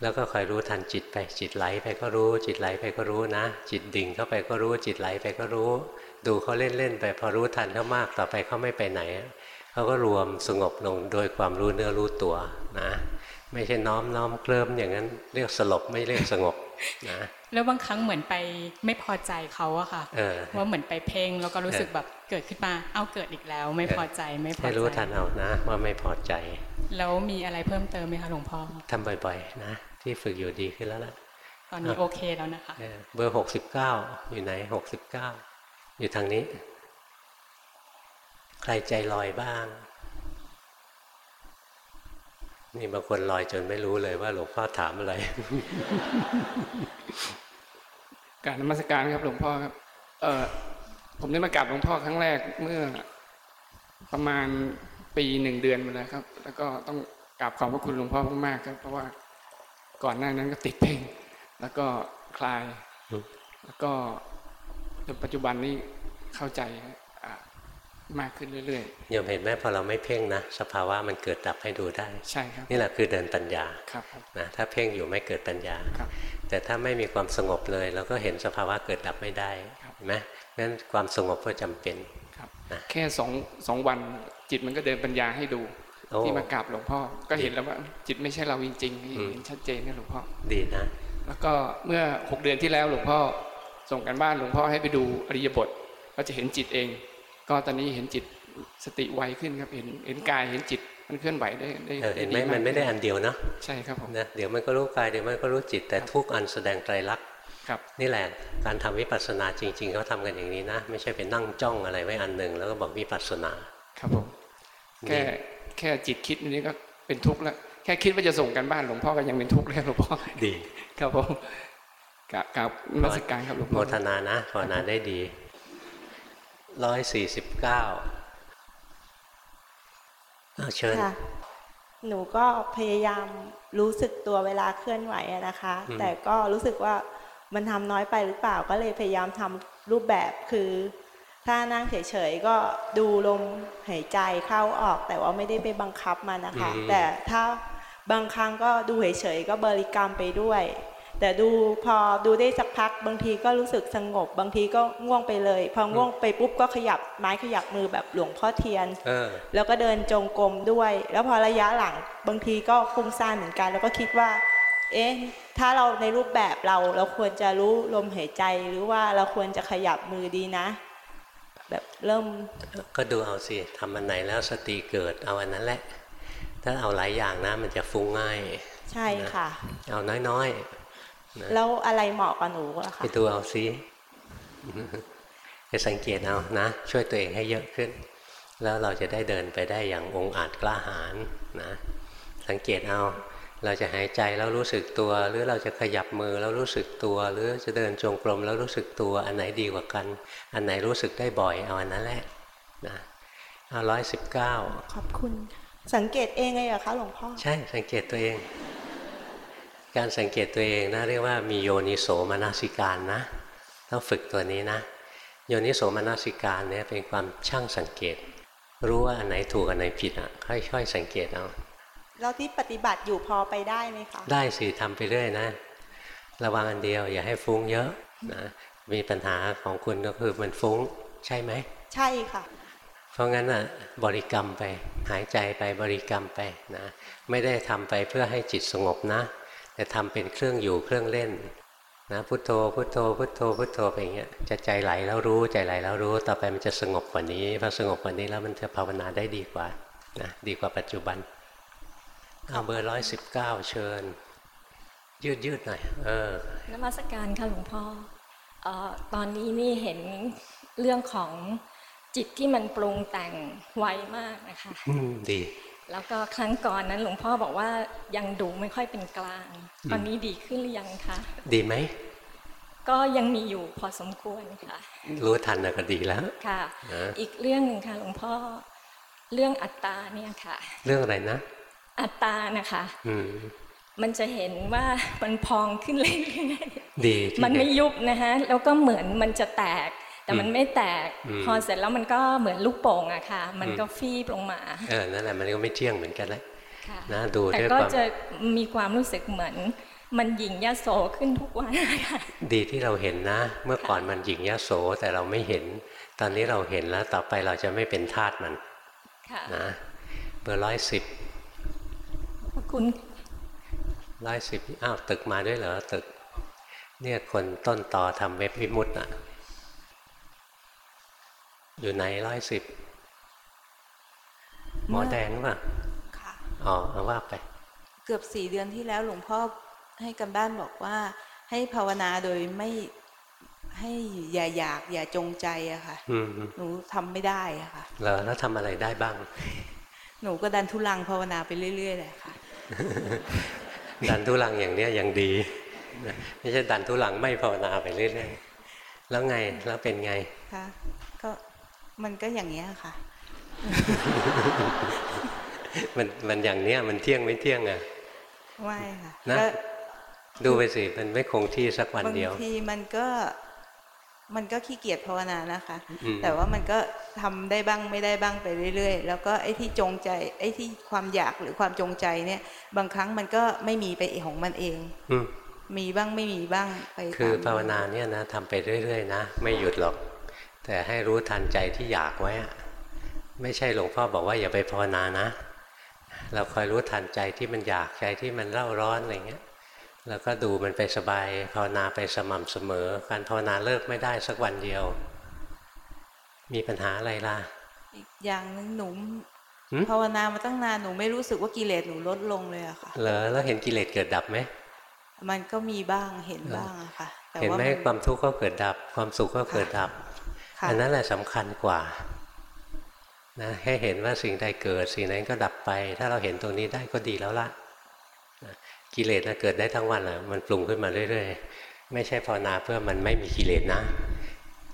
แล้วก็คอยรู้ทันจิตไป จิตไหลไปก็รู้ จิตไหลไปก็รู้นะ จิตดิ่งเข้าไปก็รู้ จิตไหลไปก็รู้ ดูเขาเล่นๆไป พอรู้ทันเขามากต่อไปเขาไม่ไปไหน เขาก็รวมสงบลงโดยความรู้เนื้อรู้ตัวนะไม่ใช่น้อมน้อมเคลิ้มอย่างนั้นเรียกสลบไม่เรียกสงบนะแล้วบางครั้งเหมือนไปไม่พอใจเขาอะค่ะเออว่าเหมือนไปเพ่งแล้วก็รู้สึกเออแบบเกิดขึ้นมาเอ้าเกิดอีกแล้ว ไม่พอใจไม่พอให้ใจรู้ทันเอานะ ว่าไม่พอใจ แล้วมีอะไรเพิ่มเติมไหมคะหลวงพ่อทำบ่อยๆนะ ที่ฝึกอยู่ดีขึ้นแล้วล่ะตอนนี้อะโอเคแล้วนะคะเออเบอร์หกสิบเก้าอยู่ไหนหกสิบเก้าอยู่ทางนี้ ใครใจลอยบ้าง นี่บางคนลอยจนไม่รู้เลยว่าหลวงพ่อถามอะไรกรารนมัสการครับหลวงพ่อครับ เออผมได้มากราบหลวงพ่อครั้งแรกเมื่อ ประมาณปีหนึ่งเดือนมาแล้วครับ แล้วก็ต้องกราบขอบพระคุณหลวงพ่อมากๆครับ เพราะว่าก่อนหน้านั้นก็ติดเพ่งแล้วก็คลาย แล้วก็จนปัจจุบันนี้เข้าใจอ่า มากขึ้นเรื่อยโยมเห็นไหมพอเราไม่เพ่งนะ สภาวะมันเกิดดับให้ดูได้ ใช่ครับ นี่แหละคือเดินปัญญาครับครับนะถ้าเพ่งอยู่ไม่เกิดปัญญาครับแต่ถ้าไม่มีความสงบเลยเราก็เห็นสภาวะเกิดดับไม่ได้เห็นไหมงั้นความสงบก็จำเป็นครับนะแค่สองสองวันจิตมันก็เดินปัญญาให้ดูโอ้ที่มากราบหลวงพ่อ ก็เห็นแล้วว่าจิตไม่ใช่เราจริงๆอืมเห็นชัดเจนนะหลวงพ่อดีนะ แล้วก็เมื่อหกเดือนที่แล้วหลวงพ่อส่งกันบ้านหลวงพ่อให้ไปดูอริยบทก็จะเห็นจิตเอง ก็ตอนนี้เห็นจิตสติไวขึ้นครับเห็นเห็นกายเห็นจิตมันเคลื่อนไหวได้ได้เออเห็นไหมดีากมันไม่ได้อันเดียวนะใช่ครับผมนะเดี๋ยวมันก็รู้กายเดี๋ยวมันก็รู้จิตแต่ทุกอันแสดงไตรลักษณ์ครับนี่แหละการทำวิปัสสนาจริงๆเขาทำกันอย่างนี้นะไม่ใช่ไปนั่งจ้องอะไรไว้อันหนึ่งแล้วก็บอกวิปัสสนา ครับผมแค่แค่จิตคิดอันนี้ก็เป็นทุกข์แล้วแค่คิดว่าจะส่งกันบ้านหลวงพ่อก็ยังเป็นทุกข์แล้วหลวงพ่อดี ครับผมกับกับนมัสการครับหลวงโมพ่อทนานะภาวนาได้ดี ร้อยสี่สิบเก้าเชิญค่ะหนูก็พยายามรู้สึกตัวเวลาเคลื่อนไหวอะนะคะอืมแต่ก็รู้สึกว่ามันทำน้อยไปหรือเปล่าก็เลยพยายามทำรูปแบบคือ ถ้านั่งเฉยๆก็ดูลมหายใจเข้าออก แต่ว่าไม่ได้ไปบังคับมันนะคะอืมแต่ถ้าบางครั้งก็ดูเฉยๆก็บริกรรมไปด้วย แต่ดูพอดูได้สักพักบางทีก็รู้สึกสงบ บางทีก็ง่วงไปเลย พอง่วงไปปุ๊บก็ขยับไม้ขยับมือแบบหลวงพ่อเทียนเออแล้วก็เดินจงกรมด้วย แล้วพอระยะหลังบางทีก็ฟุ้งซ่านเหมือนกัน แล้วก็คิดว่า เอ๊ะถ้าเราในรูปแบบเราเราควรจะรู้ลมหายใจหรือว่าเราควรจะขยับมือดีนะ แบบเริ่มก็ดูเอาสิทำอันไหนแล้วสติเกิดเอาอันนั้นแหละ ถ้าเอาหลายอย่างนะมันจะฟุ้งง่าย ใช่ค่ะ เอาน้อยๆนะ แล้วอะไรเหมาะกับหนูอะคะไปดูเอาสิจะสังเกตเอานะ ช่วยตัวเองให้เยอะขึ้น แล้วเราจะได้เดินไปได้อย่างองอาจกล้าหาญนะ สังเกตเอา เราจะหายใจแล้วรู้สึกตัว หรือเราจะขยับมือแล้วรู้สึกตัว หรือจะเดินจงกรมแล้วรู้สึกตัว อันไหนดีกว่ากัน อันไหนรู้สึกได้บ่อยเอาอันนั้นแหละนะเอาร้อยสิบเก้าขอบคุณ สังเกตเองเลยเหรอคะหลวงพ่อ ใช่สังเกตตัวเอง การสังเกตตัวเองนะเรียกว่ามีโยนิโสมนสิการนะต้องฝึกตัวนี้นะ โยนิโสมนสิการเนี่ยเป็นความช่างสังเกต รู้ว่าอันไหนถูกอันไหนผิดอะค่อยๆสังเกตเอาแล้วที่ปฏิบัติอยู่พอไปได้ไหมคะได้สิทำไปเรื่อยนะ ระวังอันเดียวอย่าให้ฟุ้งเยอะนะมีปัญหาของคุณก็คือมันฟุ้งใช่ไหม ใช่ค่ะ เพราะงั้นอะบริกรรมไปหายใจไปบริกรรมไปนะไม่ได้ทำไปเพื่อให้จิตสงบนะ แต่ทำเป็นเครื่องอยู่เครื่องเล่นนะพุทโธพุทโธพุทโธพุทโธไปอย่างเงี้ยจะใจไหลแล้วรู้ใจไหลแล้วรู้ ต่อไปมันจะสงบกว่านี้พอสงบกว่านี้แล้วมันจะภาวนาได้ดีกว่านะดีกว่าปัจจุบันเอาเบอร์ร้อยสิบเก้าเชิญ ยืดยืดหน่อยเออนมัสการค่ะหลวงพ่อเออตอนนี้นี่เห็นเรื่องของจิตที่มันปรุงแต่งไวมากนะคะอืมดี แล้วก็ครั้งก่อนนั้นหลวงพ่อบอกว่ายังดูไม่ค่อยเป็นกลางอืมตอนนี้ดีขึ้นหรือยังคะ ดีไหม ก็ยังมีอยู่พอสมควรค่ะ รู้ทันนะก็ดีแล้ว ค่ะนะอีกเรื่องหนึ่งค่ะหลวงพ่อ เรื่องอัตตาเนี่ยค่ะ เรื่องอะไรนะ อัตตานะคะ อืมมันจะเห็นว่ามันพองขึ้นเรื่อยๆ ดีที่มันไม่เห็นยุบนะฮะ แล้วก็เหมือนมันจะแตก แต่มันอืมไม่แตกอืมพอเสร็จแล้วมันก็เหมือนลูกโป่งอะค่ะ มันอืมก็ฟีบลงมาเออนั่นแหละมันก็ไม่เที่ยงเหมือนกันแหละค่ะนะดูแต่ด้วยก็ความจะมีความรู้สึกเหมือนมันหยิ่งยโสขึ้นทุกวันค่ะดีที่เราเห็นนะ เมื่อก่อนมันหยิ่งยโสแต่เราไม่เห็น ตอนนี้เราเห็นแล้วต่อไปเราจะไม่เป็นทาสมันค่ะนะเบอร์ร้อยสิบขอบคุณร้อยสิบอ้าวตึกมาด้วยเหรอตึก เนี่ยคนต้นต่อทำเว็บวิมุตต์อะ อยู่ไหนร้อยสิบหมอแดงป่ะค่ะอ๋อเอาว่าไป เกือบสี่เดือนที่แล้วหลวงพ่อให้กันบ้านบอกว่า ให้ภาวนาโดยไม่ให้อย่าอยาก อย่าจงใจอะค่ะอืมหนูทำไม่ได้อะค่ะเหรอแล้วทำอะไรได้บ้าง หนูก็ดันทุลังภาวนาไปเรื่อยๆเลยค่ะ ดันทุลังอย่างเนี้ยยังดีนะไม่ใช่ดันทุลังไม่ภาวนาไปเรื่อยๆแล้วไงแล้วเป็นไงค่ะก็ มันก็อย่างเงี้ยค่ะ มันมันอย่างเนี้ยมันเที่ยงไม่เที่ยงอะไม่ค่ะนะก็ดูไปสิมันไม่คงที่สักวันบางเดียวทีมันก็มันก็ขี้เกียจภาวนานะคะอืมแต่ว่ามันก็ทำได้บ้างไม่ได้บ้างไปเรื่อยๆ แล้วก็ไอ้ที่จงใจ ไอ้ที่ความอยากหรือความจงใจเนี่ย บางครั้งมันก็ไม่มีไปของมันเองอืมมีบ้างไม่มีบ้างไปคือตมภาวนาเนี่ยนะทำไปเรื่อยๆนะไม่หยุดหรอก แต่ให้รู้ทันใจที่อยากไว้อะไม่ใช่หลวงพ่อบอกว่าอย่าไปภาวนานะ เราคอยรู้ทันใจที่มันอยากใจที่มันเร่าร้อนอะไรเงี้ย แล้วก็ดูมันไปสบายภาวนาไปสม่ำเสมอ การภาวนาเลิกไม่ได้สักวันเดียว มีปัญหาอะไรล่ะ อีกอย่างหนึงหนูหืมภาวนามาตั้งนานหนูไม่รู้สึกว่ากิเลสหนูลดลงเลยอะค่ะเหรอแล้วเห็นกิเลสเกิดดับไหมมันก็มีบ้างเห็นบ้างอะค่ะแต่เห็นว่าไหมมันความทุกข์ก็เกิดดับ ความสุขก็เกิดดับค่ะ อันนั้นแหละสำคัญกว่านะให้เห็นว่าสิ่งใดเกิด สิ่งนั้นก็ดับไป ถ้าเราเห็นตรงนี้ได้ก็ดีแล้วละนะกิเลสนะเกิดได้ทั้งวันแหละมันปรุงขึ้นมาเรื่อยๆ ไม่ใช่ภาวนาเพื่อมันไม่มีกิเลสนะ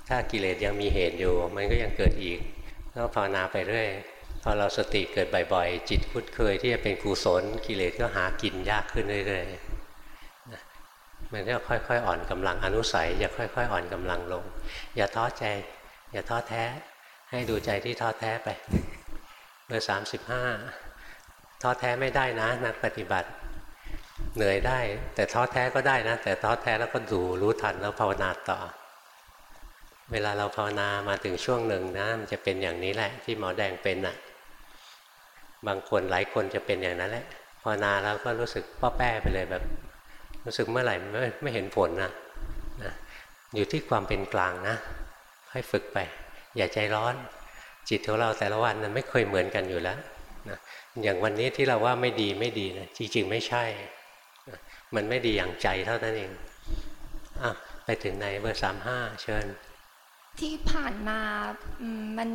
ถ้ากิเลสยังมีเหตุอยู่ มันก็ยังเกิดอีกแล้วภาวนาไปเรื่อยพอเราสติเกิดบ่อยๆ จิตคุ้นเคยที่จะเป็นกุศลกิเลสก็หากินยากขึ้นเรื่อยๆ มันจะค่อยๆ อ่อนกำลังอนุสัยจะค่อยๆ อ่อนกำลังลง อย่าท้อใจ อย่าท้อแท้ ให้ดูใจที่ท้อแท้ไปเบอร์สามสิบห้าท้อแท้ไม่ได้นะ นักปฏิบัติ เหนื่อยได้ แต่ท้อแท้ก็ได้นะ แต่ท้อแท้แล้วก็ดูรู้ทันแล้วภาวนาต่อ เวลาเราภาวนามาถึงช่วงหนึ่งนะมันจะเป็นอย่างนี้แหละ ที่หมอแดงเป็นอะ่ะ บางคนหลายคนจะเป็นอย่างนั้นแหละภาวนาแล้วก็รู้สึกป้อแป้ไปเลยแบบ รู้สึกเมื่อไหร่ไม่ไม่เห็นผลนะนะอยู่ที่ความเป็นกลางนะค่อยฝึกไป อย่าใจร้อน จิตของเราแต่ละวันนั้นไม่เคยเหมือนกันอยู่แล้วนะอย่างวันนี้ที่เราว่าไม่ดีไม่ดีนะจริง ๆ ไม่ใช่นะมันไม่ดีอย่างใจเท่านั้นเองอะไปถึงไหนเบอร์สามห้าเชิญ ที่ผ่านมามมัน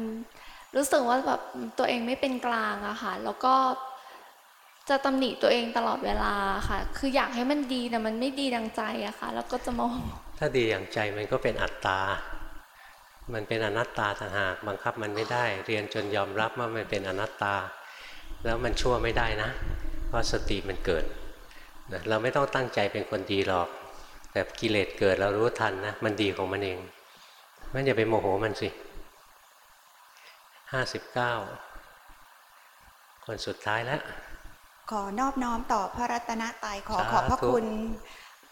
รู้สึกว่าแบบตัวเองไม่เป็นกลางอะค่ะแล้วก็ จะตำหนิตัวเองตลอดเวลาค่ะ คืออยากให้มันดีแต่มันไม่ดีดังใจอะค่ะ แล้วก็จะมอง ถ้าดีอย่างใจมันก็เป็นอัตตา มันเป็นอนัตตาต่างหากบังคับมันไม่ได้ เรียนจนยอมรับว่ามันเป็นอนัตตา แล้วมันชั่วไม่ได้นะ เพราะสติมันเกิดนะเราไม่ต้องตั้งใจเป็นคนดีหรอก แต่กิเลสเกิดเรารู้ทันนะ มันดีของมันเองมันอย่าไปโมโหมันสิห้าสิบเก้าคนสุดท้ายแล้ว ขอนอบน้อมต่อพระรัตนตรัยขอสาธุขอบพระคุณ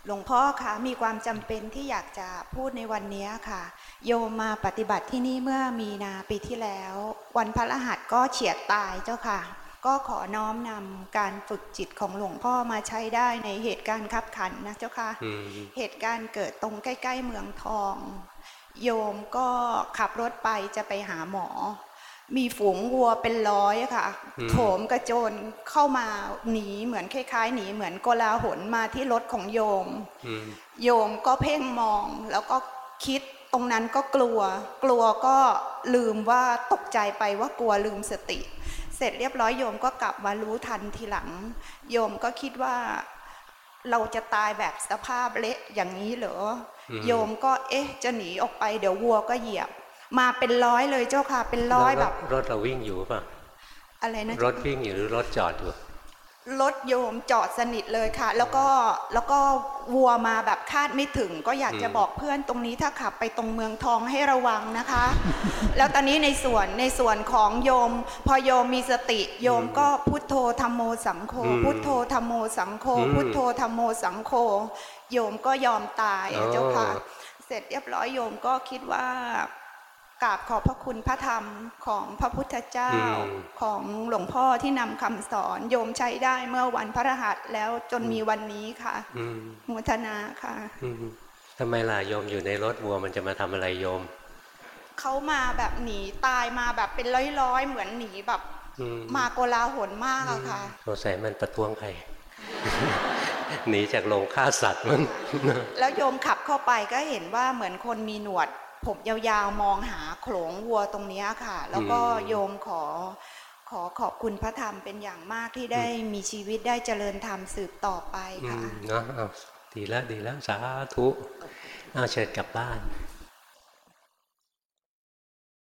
หลวงพ่อค่ะมีความจำเป็นที่อยากจะพูดในวันนี้ค่ะ โยมมาปฏิบัติที่นี่เมื่อมีนาปีที่แล้ว วันพระรหัสก็เฉียดตายเจ้าค่ะ ก็ขอน้อมนำการฝึกจิตของหลวงพ่อมาใช้ได้ในเหตุการณ์ขับขันนะเจ้าค่ะอืมเหตุการณ์เกิดตรงใกล้ ๆ เมืองทอง โยมก็ขับรถไปจะไปหาหมอ มีฝูงวัวเป็นร้อยอะค่ะอืมโถมกระโจนเข้ามาหนีเหมือนคล้ายๆหนีเหมือนโกลาหลมาที่รถของโยมอืมโยมก็เพ่งมองแล้วก็คิดตรงนั้นก็กลัว กลัวก็ลืมว่าตกใจไปว่ากลัวลืมสติ เสร็จเรียบร้อยโยมก็กลับมารู้ทันทีหลัง โยมก็คิดว่าเราจะตายแบบสภาพเละอย่างนี้เหรออมโยมก็เอ๊ะจะหนีออกไปเดี๋ยววัวก็เหยียบ มาเป็นร้อยเลยเจ้าค่ะ เป็นร้อยแล้วแบบรถเราวิ่งอยู่ป่ะอะไรนะรถวิ่งอยู่หรือรถจอดอยู่รถโยมจอดสนิทเลยค่ะ แล้วก็แล้วก็วัวมาแบบคาดไม่ถึง ก็อยากจะอืมบอกเพื่อนตรงนี้ถ้าขับไปตรงเมืองทองให้ระวังนะคะ แล้วตอนนี้ในส่วนในส่วนของโยม พอโยมมีสติโยมก็พุทโธธรรมโมสังโฆอืมพุทโธธรรมโมสังโฆอืมพุทโธธรรมโมสังโฆโยมก็ยอมตายอะอ๋อเจ้าค่ะ เสร็จเรียบร้อยโยมก็คิดว่า กราบขอบพระคุณพระธรรมของพระพุทธเจ้าอืมของหลวงพ่อที่นำคำสอนโยมใช้ได้เมื่อวันพระรหัสแล้วจนมีวันนี้ค่ะอืมโมุทนาค่ะอืมทำไมล่ะโยมอยู่ในรถวัวมันจะมาทำอะไรโยมเขามาแบบหนีตายมาแบบเป็นร้อยๆ เหมือนหนีแบบอืมมาโกลาหลมากอะค่ะสงสัยมันประท้วงใครหนีจากโรงฆ่าสัตว์มั้งแล้วโยมขับเข้าไปก็เห็นว่าเหมือนคนมีหนวด ผมยาวๆมองหาโขลงวัวตรงเนี้ยค่ะ แล้วก็อืมโยมขอขอขอบคุณพระธรรมเป็นอย่างมากที่ได้มีชีวิตได้เจริญธรรมสืบต่อไปอืค่ะมเนาะเอาดีแล้วดีแล้วสาธุเอาเชิญกลับบ้าน